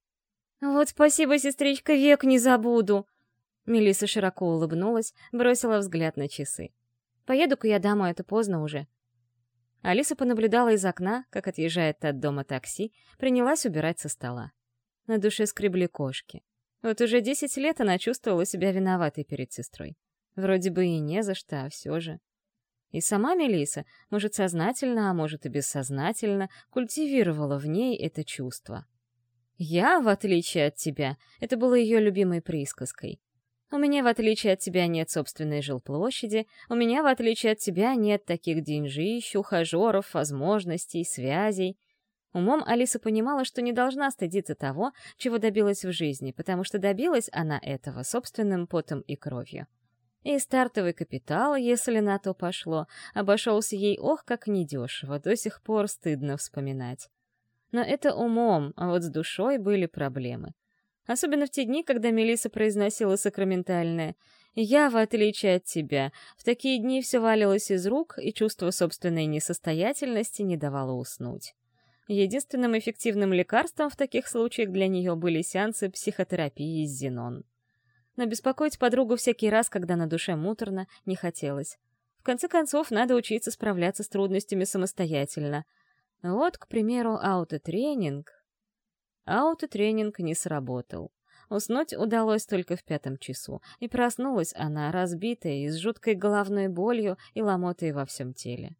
Вот спасибо, сестричка, век не забуду. Мелисса широко улыбнулась, бросила взгляд на часы. Поеду-ка я домой, это поздно уже. Алиса понаблюдала из окна, как отъезжает от дома такси, принялась убирать со стола. На душе скребли кошки. Вот уже десять лет она чувствовала себя виноватой перед сестрой. Вроде бы и не за что, а все же. И сама Мелиса, может, сознательно, а может и бессознательно, культивировала в ней это чувство. «Я, в отличие от тебя», это было ее любимой присказкой. «У меня, в отличие от тебя, нет собственной жилплощади, у меня, в отличие от тебя, нет таких деньжищ, ухажеров, возможностей, связей». Умом Алиса понимала, что не должна стыдиться того, чего добилась в жизни, потому что добилась она этого собственным потом и кровью. И стартовый капитал, если на то пошло, обошелся ей ох как недешево, до сих пор стыдно вспоминать. Но это умом, а вот с душой были проблемы. Особенно в те дни, когда Мелиса произносила сакраментальное «Я, в отличие от тебя», в такие дни все валилось из рук, и чувство собственной несостоятельности не давало уснуть. Единственным эффективным лекарством в таких случаях для нее были сеансы психотерапии с Зенон но беспокоить подругу всякий раз, когда на душе муторно, не хотелось. В конце концов, надо учиться справляться с трудностями самостоятельно. Вот, к примеру, аутотренинг. Аутотренинг не сработал.
Уснуть удалось только в пятом часу, и проснулась она, разбитая и с жуткой головной болью и ломотой во всем теле.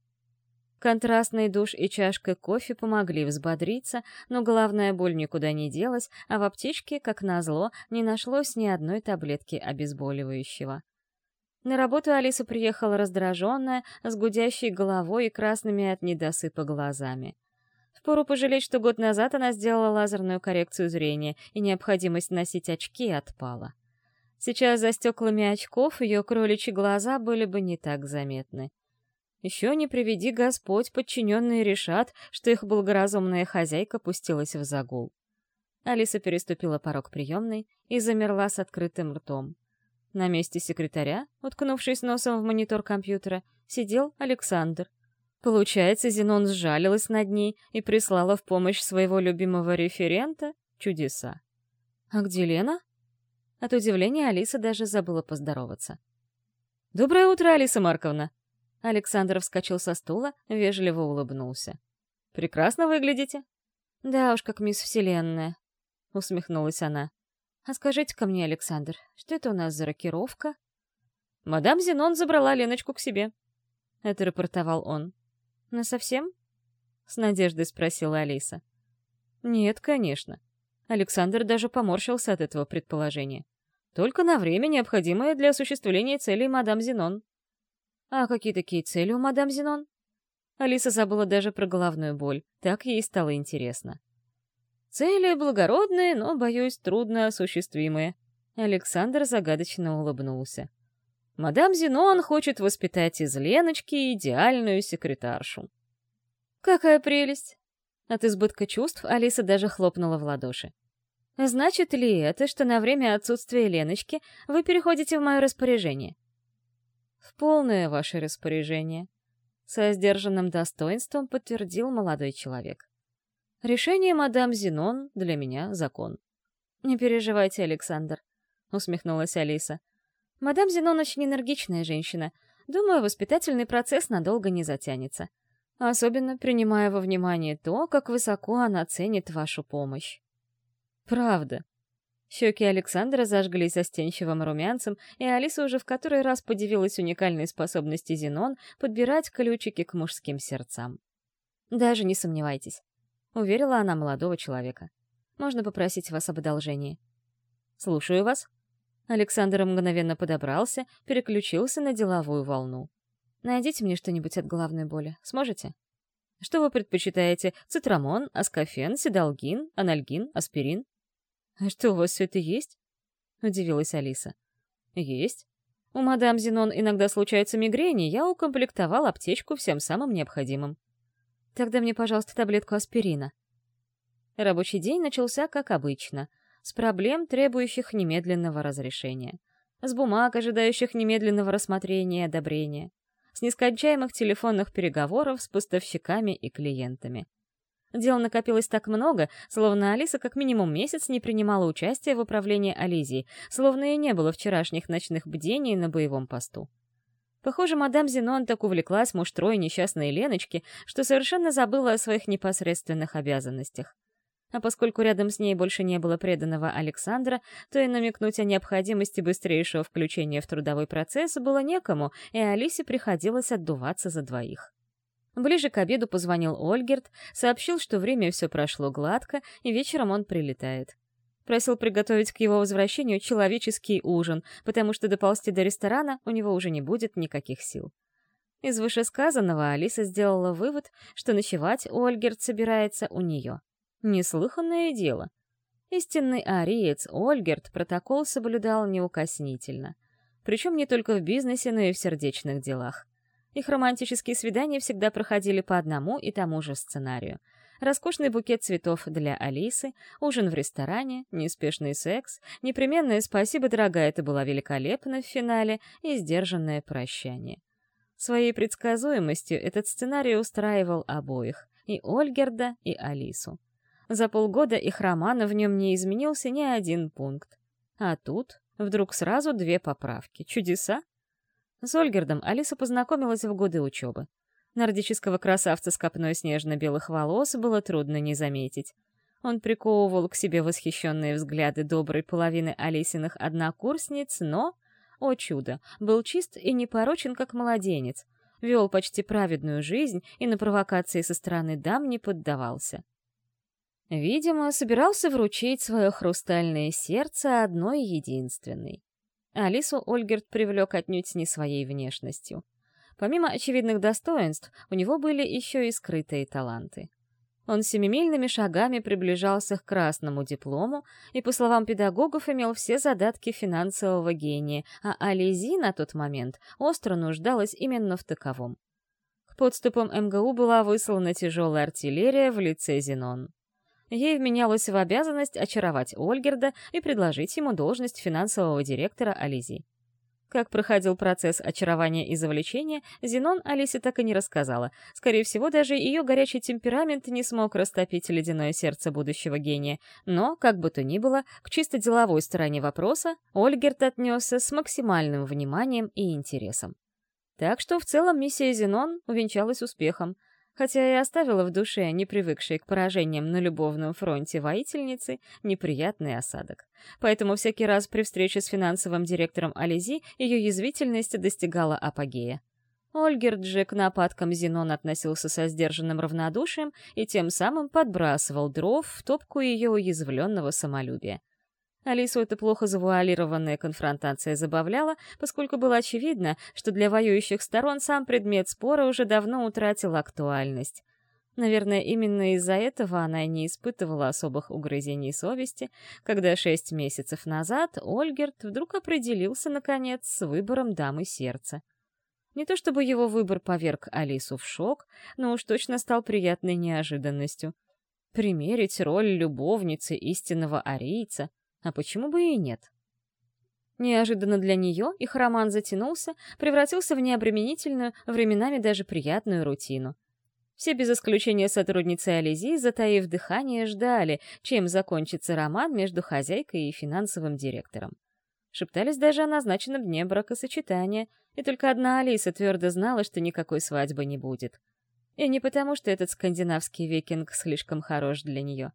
Контрастный душ и чашка кофе помогли взбодриться, но головная боль никуда не делась, а в аптечке, как назло, не нашлось ни одной таблетки обезболивающего. На работу Алиса приехала раздраженная, с гудящей головой и красными от недосыпа глазами. Впору пожалеть, что год назад она сделала лазерную коррекцию зрения, и необходимость носить очки отпала. Сейчас за стеклами очков ее кроличьи глаза были бы не так заметны. Еще не приведи Господь, подчиненные решат, что их благоразумная хозяйка пустилась в загул. Алиса переступила порог приемной и замерла с открытым ртом. На месте секретаря, уткнувшись носом в монитор компьютера, сидел Александр. Получается, Зенон сжалилась над ней и прислала в помощь своего любимого референта чудеса. «А где Лена?» От удивления Алиса даже забыла поздороваться. «Доброе утро, Алиса Марковна!» Александр вскочил со стула, вежливо улыбнулся. «Прекрасно выглядите!» «Да уж, как мисс Вселенная!» — усмехнулась она. «А скажите-ка мне, Александр, что это у нас за рокировка?» «Мадам Зенон забрала Леночку к себе», — это рапортовал он. «Ну совсем?» — с надеждой спросила Алиса. «Нет, конечно». Александр даже поморщился от этого предположения. «Только на время, необходимое для осуществления целей мадам Зенон». «А какие такие цели у мадам Зенон?» Алиса забыла даже про головную боль. Так ей стало интересно. Цели благородные, но, боюсь, трудно осуществимые. Александр загадочно улыбнулся. Мадам Зенон хочет воспитать из Леночки идеальную секретаршу. Какая прелесть! От избытка чувств Алиса даже хлопнула в ладоши. Значит ли это, что на время отсутствия Леночки вы переходите в мое распоряжение? В полное ваше распоряжение. Со сдержанным достоинством подтвердил молодой человек. Решение мадам Зенон для меня закон. Не переживайте, Александр, усмехнулась Алиса. Мадам Зенон очень энергичная женщина. Думаю, воспитательный процесс надолго не затянется. Особенно принимая во внимание то, как высоко она ценит вашу помощь. Правда. Щеки Александра зажглись застенчивым румянцем, и Алиса уже в который раз подивилась уникальной способности Зенон подбирать ключики к мужским сердцам. Даже не сомневайтесь. — уверила она молодого человека. «Можно попросить вас об одолжении?» «Слушаю вас». Александр мгновенно подобрался, переключился на деловую волну. «Найдите мне что-нибудь от головной боли. Сможете?» «Что вы предпочитаете? Цитрамон, аскофен, седалгин, анальгин, аспирин?» «А что, у вас все это есть?» — удивилась Алиса. «Есть. У мадам Зенон иногда случаются мигрени, я укомплектовал аптечку всем самым необходимым. Тогда мне, пожалуйста, таблетку аспирина. Рабочий день начался как обычно, с проблем, требующих немедленного разрешения, с бумаг, ожидающих немедленного рассмотрения и одобрения, с нескончаемых телефонных переговоров с поставщиками и клиентами. Дел накопилось так много, словно Алиса как минимум месяц не принимала участия в управлении Ализией, словно и не было вчерашних ночных бдений на боевом посту. Похоже, мадам Зенон так увлеклась муштрой несчастной Леночки, что совершенно забыла о своих непосредственных обязанностях. А поскольку рядом с ней больше не было преданного Александра, то и намекнуть о необходимости быстрейшего включения в трудовой процесс было некому, и Алисе приходилось отдуваться за двоих. Ближе к обеду позвонил Ольгерт, сообщил, что время все прошло гладко, и вечером он прилетает. Просил приготовить к его возвращению человеческий ужин, потому что доползти до ресторана у него уже не будет никаких сил. Из вышесказанного Алиса сделала вывод, что ночевать Ольгерт собирается у нее. Неслыханное дело. Истинный ариец Ольгерт протокол соблюдал неукоснительно. Причем не только в бизнесе, но и в сердечных делах. Их романтические свидания всегда проходили по одному и тому же сценарию — роскошный букет цветов для Алисы, ужин в ресторане, неспешный секс, непременное «спасибо, дорогая, это была великолепна» в финале и сдержанное прощание. Своей предсказуемостью этот сценарий устраивал обоих, и Ольгерда, и Алису. За полгода их романа в нем не изменился ни один пункт. А тут вдруг сразу две поправки. Чудеса? С Ольгердом Алиса познакомилась в годы учебы. Нордического красавца с копной снежно-белых волос было трудно не заметить.
Он приковывал к себе восхищенные взгляды доброй половины Алисиных однокурсниц, но, о чудо, был чист и непорочен, как младенец, вел почти праведную жизнь и на провокации со стороны дам не поддавался. Видимо, собирался вручить свое хрустальное сердце одной единственной. Алису Ольгерт привлек отнюдь не своей внешностью. Помимо очевидных достоинств, у него были еще и скрытые таланты. Он семимильными шагами приближался к красному диплому и, по словам педагогов, имел все задатки финансового гения, а Ализи на тот момент остро нуждалась именно в таковом. К подступам МГУ была выслана тяжелая артиллерия в лице Зенон. Ей вменялось в обязанность очаровать Ольгерда и предложить ему должность финансового директора Ализи. Как проходил процесс очарования и завлечения, Зенон Алисе так и не рассказала. Скорее всего, даже ее горячий темперамент не смог растопить ледяное сердце будущего гения. Но, как бы то ни было, к чисто деловой стороне вопроса Ольгерт отнесся с максимальным вниманием и интересом. Так что в целом миссия Зенон увенчалась успехом — хотя и оставила в душе, не привыкшей к поражениям на любовном фронте воительницы, неприятный осадок. Поэтому всякий раз при встрече с финансовым директором Ализи ее язвительность достигала апогея. Ольгерд же к нападкам Зенон относился со сдержанным равнодушием и тем самым подбрасывал дров в топку ее уязвленного самолюбия. Алису эта плохо завуалированная конфронтация забавляла, поскольку было очевидно, что для воюющих сторон сам предмет спора уже давно утратил актуальность. Наверное, именно из-за этого она и не испытывала особых угрызений совести, когда шесть месяцев назад Ольгерт вдруг определился, наконец, с выбором дамы сердца. Не то чтобы его выбор поверг Алису в шок, но уж точно стал приятной неожиданностью. Примерить роль любовницы истинного арийца — а почему бы и нет? Неожиданно для нее их роман затянулся, превратился в необременительную, временами даже приятную рутину. Все без исключения сотрудницы Ализи, затаив дыхание, ждали, чем закончится роман между хозяйкой и финансовым директором. Шептались даже о назначенном дне бракосочетания, и только одна Алиса твердо знала, что никакой свадьбы не будет. И не потому, что этот скандинавский викинг слишком хорош для нее.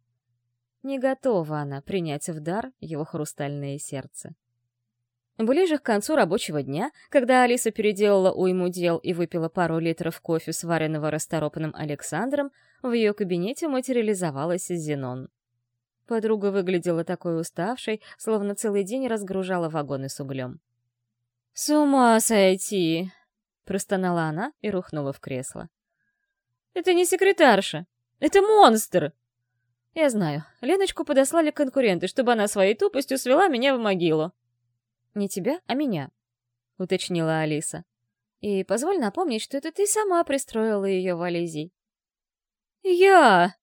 Не готова она принять в дар его хрустальное сердце. Ближе к концу рабочего дня, когда Алиса переделала уйму дел и выпила пару литров кофе, сваренного расторопным Александром, в ее кабинете материализовалась Зенон. Подруга выглядела такой уставшей, словно целый день разгружала вагоны с углем. «С ума сойти!» — простонала она и рухнула в кресло. «Это не секретарша! Это монстр!» Я знаю, Леночку подослали конкуренты, чтобы она своей тупостью свела меня в могилу. Не тебя, а меня, уточнила Алиса. И позволь напомнить, что это ты сама пристроила ее в Ализий. Я!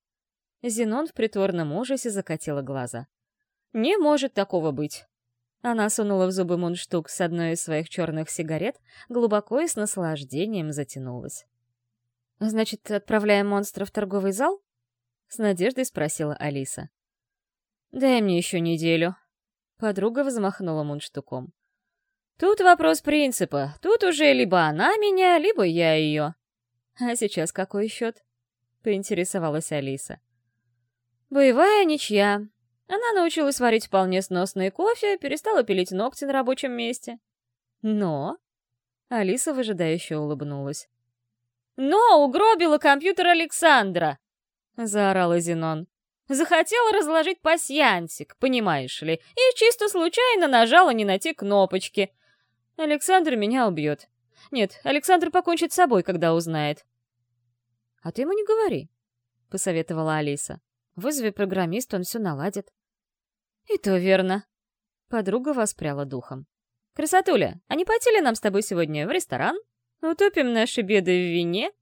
Зенон в притворном ужасе закатила глаза. Не может такого быть. Она сунула в зубы мундштук с одной из своих черных сигарет, глубоко и с наслаждением затянулась. «Значит, отправляем монстра в торговый зал?» С надеждой спросила Алиса. «Дай мне еще неделю». Подруга взмахнула мундштуком. «Тут вопрос принципа. Тут уже либо она меня, либо я ее». «А сейчас какой счет?» — поинтересовалась Алиса. «Боевая ничья. Она научилась варить вполне сносный кофе, перестала пилить ногти на рабочем месте. Но...» Алиса выжидающе улыбнулась. «Но угробила компьютер Александра!» — заорала Зенон. «Захотела разложить пасьянсик, понимаешь ли, и чисто случайно нажала не на те кнопочки. Александр меня убьет. Нет, Александр покончит с собой, когда узнает». «А ты ему не говори», — посоветовала Алиса. «Вызови программиста, он все наладит». «И то верно». Подруга воспряла духом. «Красотуля, а не пойти ли нам с тобой сегодня в ресторан? Утопим наши беды в вине?»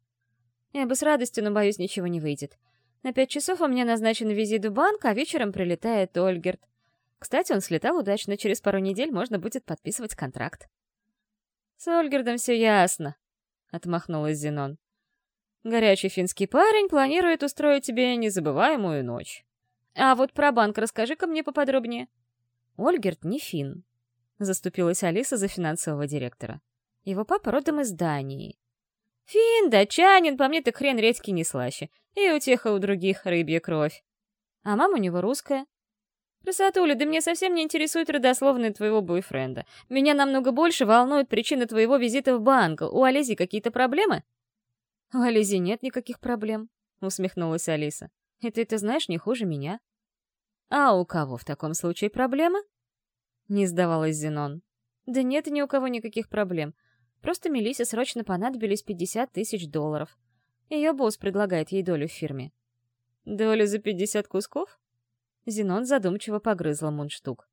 Я бы с радостью, но, боюсь, ничего не выйдет. На пять часов у меня назначен визит в банк, а вечером прилетает Ольгерт. Кстати, он слетал удачно, через пару недель можно будет подписывать контракт. «С Ольгердом все ясно», — отмахнулась Зенон. «Горячий финский парень планирует устроить тебе незабываемую ночь. А вот про банк расскажи-ка мне поподробнее». «Ольгерт не фин», — заступилась Алиса за финансового директора. «Его папа родом из Дании. Фин, датчанин, по мне так хрен редьки не слаще. И у тех, и у других рыбья кровь. А мама у него русская. Красотуля, да мне совсем не интересует родословная твоего бойфренда. Меня намного больше волнует причина твоего визита в банк. У Олези какие-то проблемы? У Олези нет никаких проблем, усмехнулась Алиса. И ты это знаешь не хуже меня. А у кого в таком случае проблема? Не сдавалась Зенон. Да нет ни у кого никаких проблем. Просто Мелисе срочно понадобились 50 тысяч долларов. Ее босс предлагает ей долю в фирме. Долю за 50 кусков? Зенон задумчиво погрызла мундштук.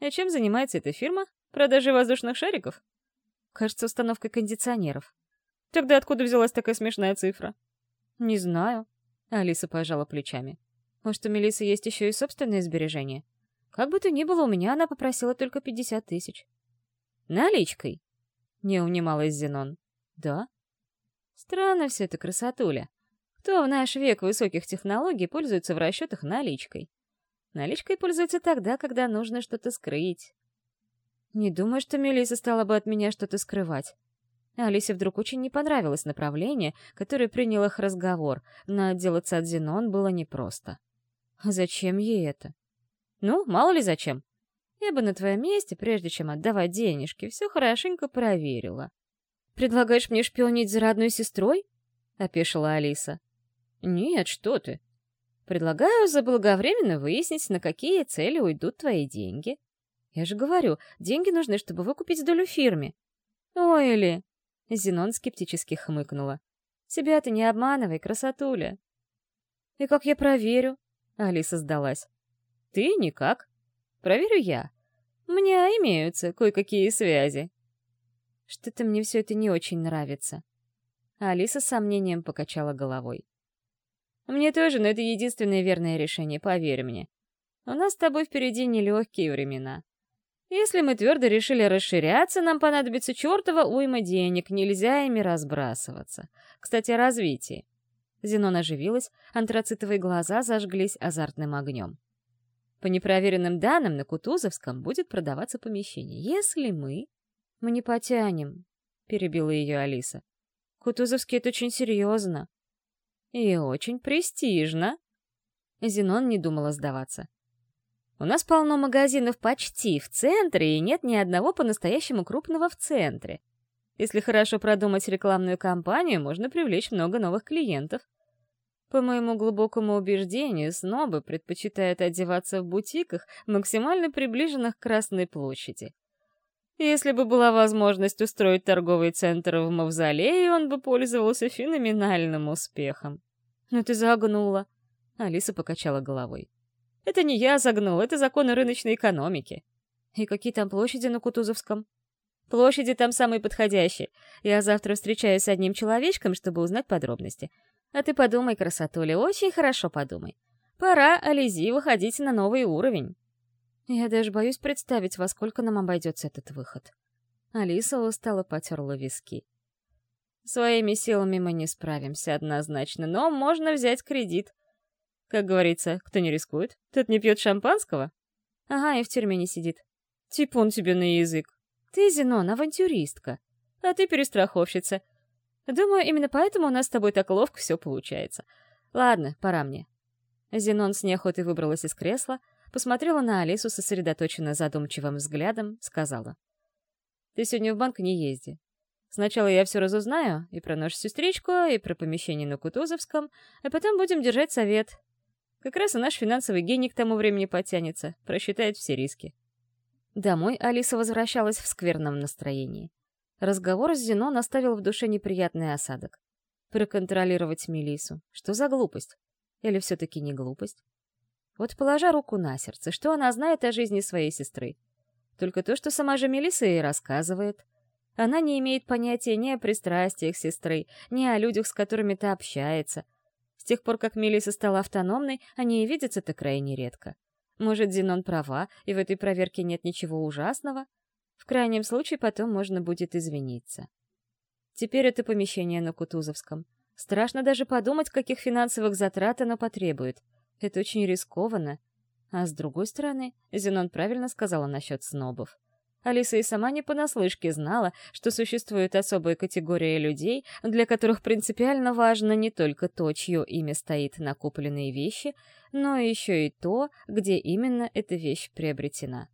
«И чем занимается эта фирма? Продажей воздушных шариков?» «Кажется, установкой кондиционеров». «Тогда откуда взялась такая смешная цифра?» «Не знаю», — Алиса пожала плечами. «Может, у Мелисы есть еще и собственные сбережения? Как бы то ни было, у меня она попросила только пятьдесят тысяч». «Наличкой?» — не унималась Зенон. «Да». «Странно все это, красотуля. Кто в наш век высоких технологий пользуется в расчетах наличкой?» Наличкой пользуется тогда, когда нужно что-то скрыть. Не думаю, что Мелисса стала бы от меня что-то скрывать. Алисе вдруг очень не понравилось направление, которое принял их разговор, но отделаться от Зенон было непросто. Зачем ей это? Ну, мало ли зачем. Я бы на твоем месте, прежде чем отдавать денежки, все хорошенько проверила. «Предлагаешь мне шпионить за родной сестрой?» — опешила Алиса. «Нет, что ты. Предлагаю заблаговременно выяснить, на какие цели уйдут твои деньги. Я же говорю, деньги нужны, чтобы выкупить долю фирме. Ой, или... Зенон скептически хмыкнула. Себя ты не обманывай, красотуля. И как я проверю? Алиса сдалась. Ты никак. Проверю я. У меня имеются кое-какие связи. Что-то мне все это не очень нравится. Алиса с сомнением покачала головой. Мне тоже, но это единственное верное решение, поверь мне. У нас с тобой впереди нелегкие времена. Если мы твердо решили расширяться, нам понадобится чертова уйма денег, нельзя ими разбрасываться. Кстати, о развитии. Зенон оживилась, антрацитовые глаза зажглись азартным огнем. По непроверенным данным, на Кутузовском будет продаваться помещение. Если мы... Мы не потянем, — перебила ее Алиса. Кутузовский — это очень серьезно. И очень престижно. Зенон не думала сдаваться. У нас полно магазинов почти в центре, и нет ни одного по-настоящему крупного в центре. Если хорошо продумать рекламную кампанию, можно привлечь много новых клиентов. По моему глубокому убеждению, снобы предпочитают одеваться в бутиках, максимально приближенных к Красной площади. Если бы была возможность устроить торговый центр в Мавзолее, он бы пользовался феноменальным успехом. «Ну ты загнула!» Алиса покачала головой. «Это не я загнул, это законы рыночной экономики». «И какие там площади на Кутузовском?» «Площади там самые подходящие. Я завтра встречаюсь с одним человечком, чтобы узнать подробности. А ты подумай, красотуля, очень хорошо подумай. Пора, Ализи, выходить на новый уровень». Я даже боюсь представить, во сколько нам обойдется этот выход. Алиса устало потерла виски. Своими силами мы не справимся однозначно, но можно взять кредит. Как говорится, кто не рискует, тот не пьет шампанского. Ага, и в тюрьме не сидит. Типун тебе на язык. Ты, Зенон, авантюристка. А ты перестраховщица. Думаю, именно поэтому у нас с тобой так ловко все получается. Ладно, пора мне. Зенон с неохотой выбралась из кресла, посмотрела на Алису сосредоточенно задумчивым взглядом, сказала. «Ты сегодня в банк не езди. Сначала я все разузнаю, и про нашу сестричку, и про помещение на Кутузовском, а потом будем держать совет. Как раз и наш финансовый гений к тому времени подтянется, просчитает все риски». Домой Алиса возвращалась в скверном настроении. Разговор с Зино наставил в душе неприятный осадок. Проконтролировать Мелису. Что за глупость? Или все-таки не глупость? Вот положа руку на сердце, что она знает о жизни своей сестры? Только то, что сама же Мелисса ей рассказывает. Она не имеет понятия ни о пристрастиях сестры, ни о людях, с которыми та общается. С тех пор, как Мелисса стала автономной, они и видятся-то крайне редко. Может, Зенон права, и в этой проверке нет ничего ужасного? В крайнем случае потом можно будет извиниться. Теперь это помещение на Кутузовском. Страшно даже подумать, каких финансовых затрат оно потребует — это очень рискованно. А с другой стороны, Зенон правильно сказала насчет снобов. Алиса и сама не понаслышке знала, что существует особая категория людей, для которых принципиально важно не только то, чье имя стоит на купленные вещи, но еще и то, где именно эта вещь приобретена.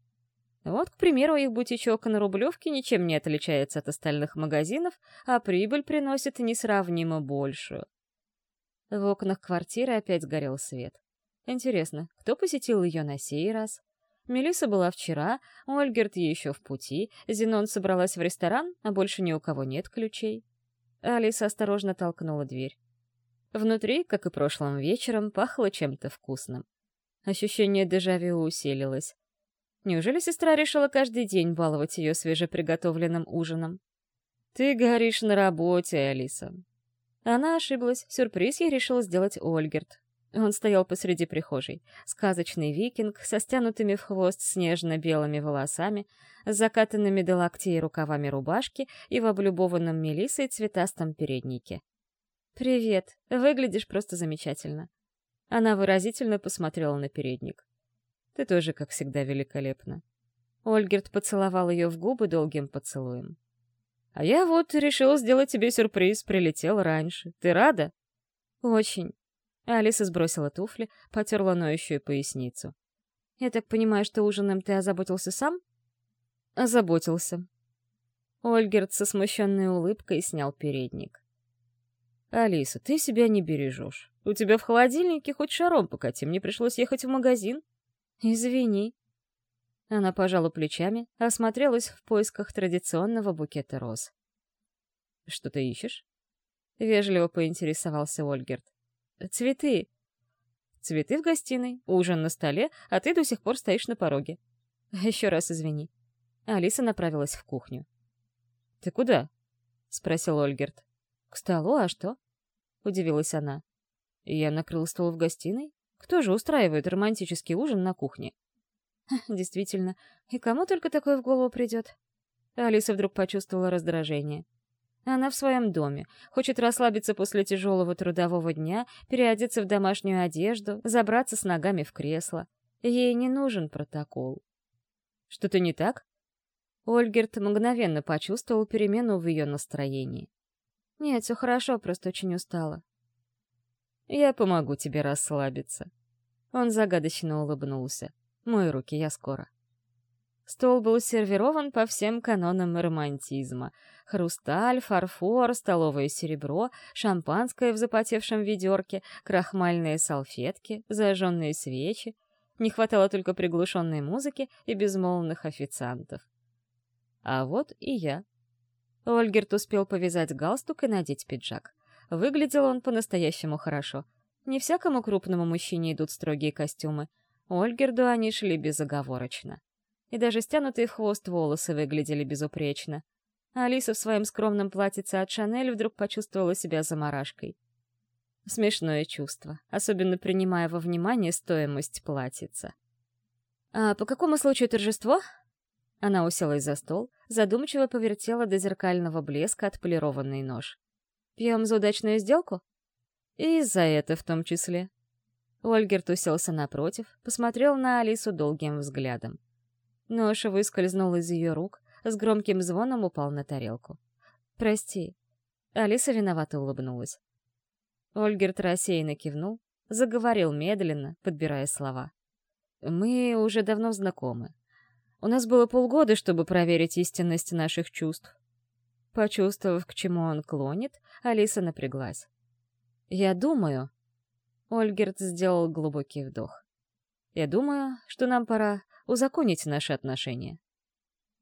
Вот, к примеру, их бутичок на Рублевке ничем не отличается от остальных магазинов, а прибыль приносит несравнимо большую. В окнах квартиры опять горел свет. Интересно, кто посетил ее на сей раз? Мелиса была вчера, Ольгерт еще в пути, Зенон собралась в ресторан, а больше ни у кого нет ключей. Алиса осторожно толкнула дверь. Внутри, как и прошлым вечером, пахло чем-то вкусным. Ощущение дежавю усилилось. Неужели сестра решила каждый день баловать ее свежеприготовленным ужином? «Ты горишь на работе, Алиса». Она ошиблась, сюрприз ей решил сделать Ольгерт, он стоял посреди прихожей. Сказочный викинг со стянутыми в хвост снежно-белыми волосами, с закатанными до локтей рукавами рубашки и в облюбованном мелисой цветастом переднике. «Привет, выглядишь просто замечательно». Она выразительно посмотрела на передник. «Ты тоже, как всегда, великолепна». Ольгерт поцеловал ее в губы долгим поцелуем. «А я вот решил сделать тебе сюрприз, прилетел раньше. Ты рада?» «Очень. Алиса сбросила туфли, потерла ноющую поясницу. «Я так понимаю, что ужином ты озаботился сам?» «Озаботился». Ольгерт со смущенной улыбкой снял передник. «Алиса, ты себя не бережешь. У тебя в холодильнике хоть шаром покати, мне пришлось ехать в магазин». «Извини». Она пожала плечами, осмотрелась в поисках традиционного букета роз. «Что ты ищешь?» — вежливо поинтересовался Ольгерт. Цветы. Цветы в гостиной, ужин на столе, а ты до сих пор стоишь на пороге. Еще раз извини. Алиса направилась в кухню. «Ты куда?» — спросил Ольгерт. «К столу, а что?» — удивилась она. «Я накрыл стол в гостиной? Кто же устраивает романтический ужин на кухне?» «Действительно, и кому только такое в голову придет?» Алиса вдруг почувствовала раздражение. Она в своем доме, хочет расслабиться после тяжелого трудового дня, переодеться в домашнюю одежду, забраться с ногами в кресло. Ей не нужен протокол. Что-то не так? Ольгерт мгновенно почувствовал перемену в ее настроении. «Нет, все хорошо, просто очень устала». «Я помогу тебе расслабиться». Он загадочно улыбнулся. «Мои руки, я скоро». Стол был сервирован по всем канонам романтизма. Хрусталь, фарфор, столовое серебро, шампанское в запотевшем ведерке, крахмальные салфетки, зажженные свечи. Не хватало только приглушенной музыки и безмолвных официантов. А вот и я. Ольгерт успел повязать галстук и надеть пиджак. Выглядел он по-настоящему хорошо. Не всякому крупному мужчине идут строгие костюмы. Ольгерду они шли безоговорочно и даже стянутые в хвост волосы выглядели безупречно. Алиса в своем скромном платьице от Шанель вдруг почувствовала себя заморашкой. Смешное чувство, особенно принимая во внимание стоимость платьица. «А по какому случаю торжество?» Она уселась за стол, задумчиво повертела до зеркального блеска отполированный нож. «Пьем за удачную сделку?» «И за это в том числе». Ольгерт уселся напротив, посмотрел на Алису долгим взглядом. Нож выскользнул из ее рук, с громким звоном упал на тарелку. «Прости». Алиса виновато улыбнулась. Ольгерт рассеянно кивнул, заговорил медленно, подбирая слова. «Мы уже давно знакомы. У нас было полгода, чтобы проверить истинность наших чувств». Почувствовав, к чему он клонит, Алиса напряглась. «Я думаю...» Ольгерт сделал глубокий вдох. «Я думаю, что нам пора узаконить наши отношения.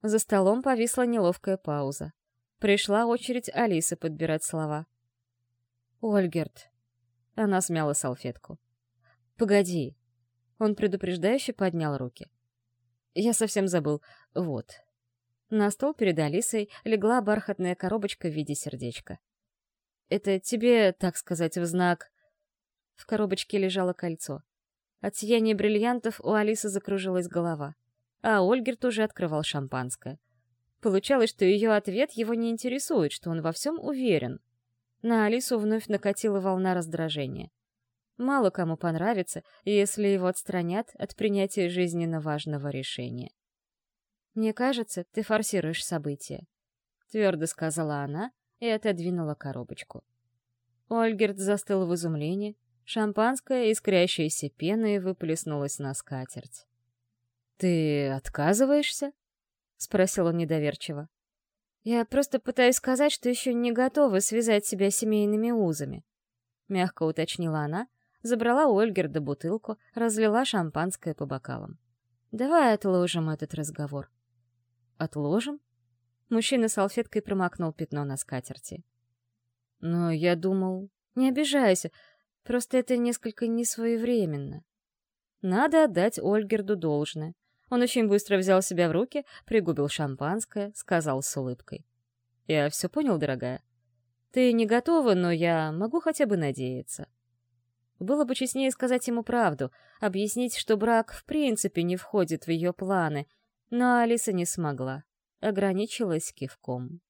За столом повисла неловкая пауза. Пришла очередь Алисы подбирать слова. «Ольгерт». Она смяла салфетку. «Погоди». Он предупреждающе поднял руки. «Я совсем забыл. Вот». На стол перед Алисой легла бархатная коробочка в виде сердечка. «Это тебе, так сказать, в знак...» В коробочке лежало кольцо. От сияния бриллиантов у Алисы закружилась голова, а Ольгерт уже открывал шампанское. Получалось, что ее ответ его не интересует, что он во всем уверен. На Алису вновь накатила волна раздражения. Мало кому понравится, если его отстранят от принятия жизненно важного решения.
«Мне кажется, ты форсируешь события», — твердо сказала она и отодвинула коробочку. Ольгерт застыл в изумлении, шампанское, искрящееся пеной, выплеснулось на скатерть. «Ты отказываешься?» — спросил он недоверчиво. «Я просто пытаюсь сказать, что еще не готова связать себя семейными узами», — мягко уточнила она, забрала у Ольгерда бутылку, разлила шампанское по бокалам. «Давай отложим этот разговор». «Отложим?» Мужчина салфеткой промокнул пятно на скатерти. «Но я думал...» «Не обижайся, просто это несколько несвоевременно». Надо отдать Ольгерду должное. Он очень быстро взял себя в руки, пригубил шампанское, сказал с улыбкой. «Я все понял, дорогая. Ты не готова, но я могу хотя бы надеяться». Было бы честнее сказать ему правду, объяснить, что брак в принципе не входит в ее планы, но Алиса не смогла, ограничилась кивком.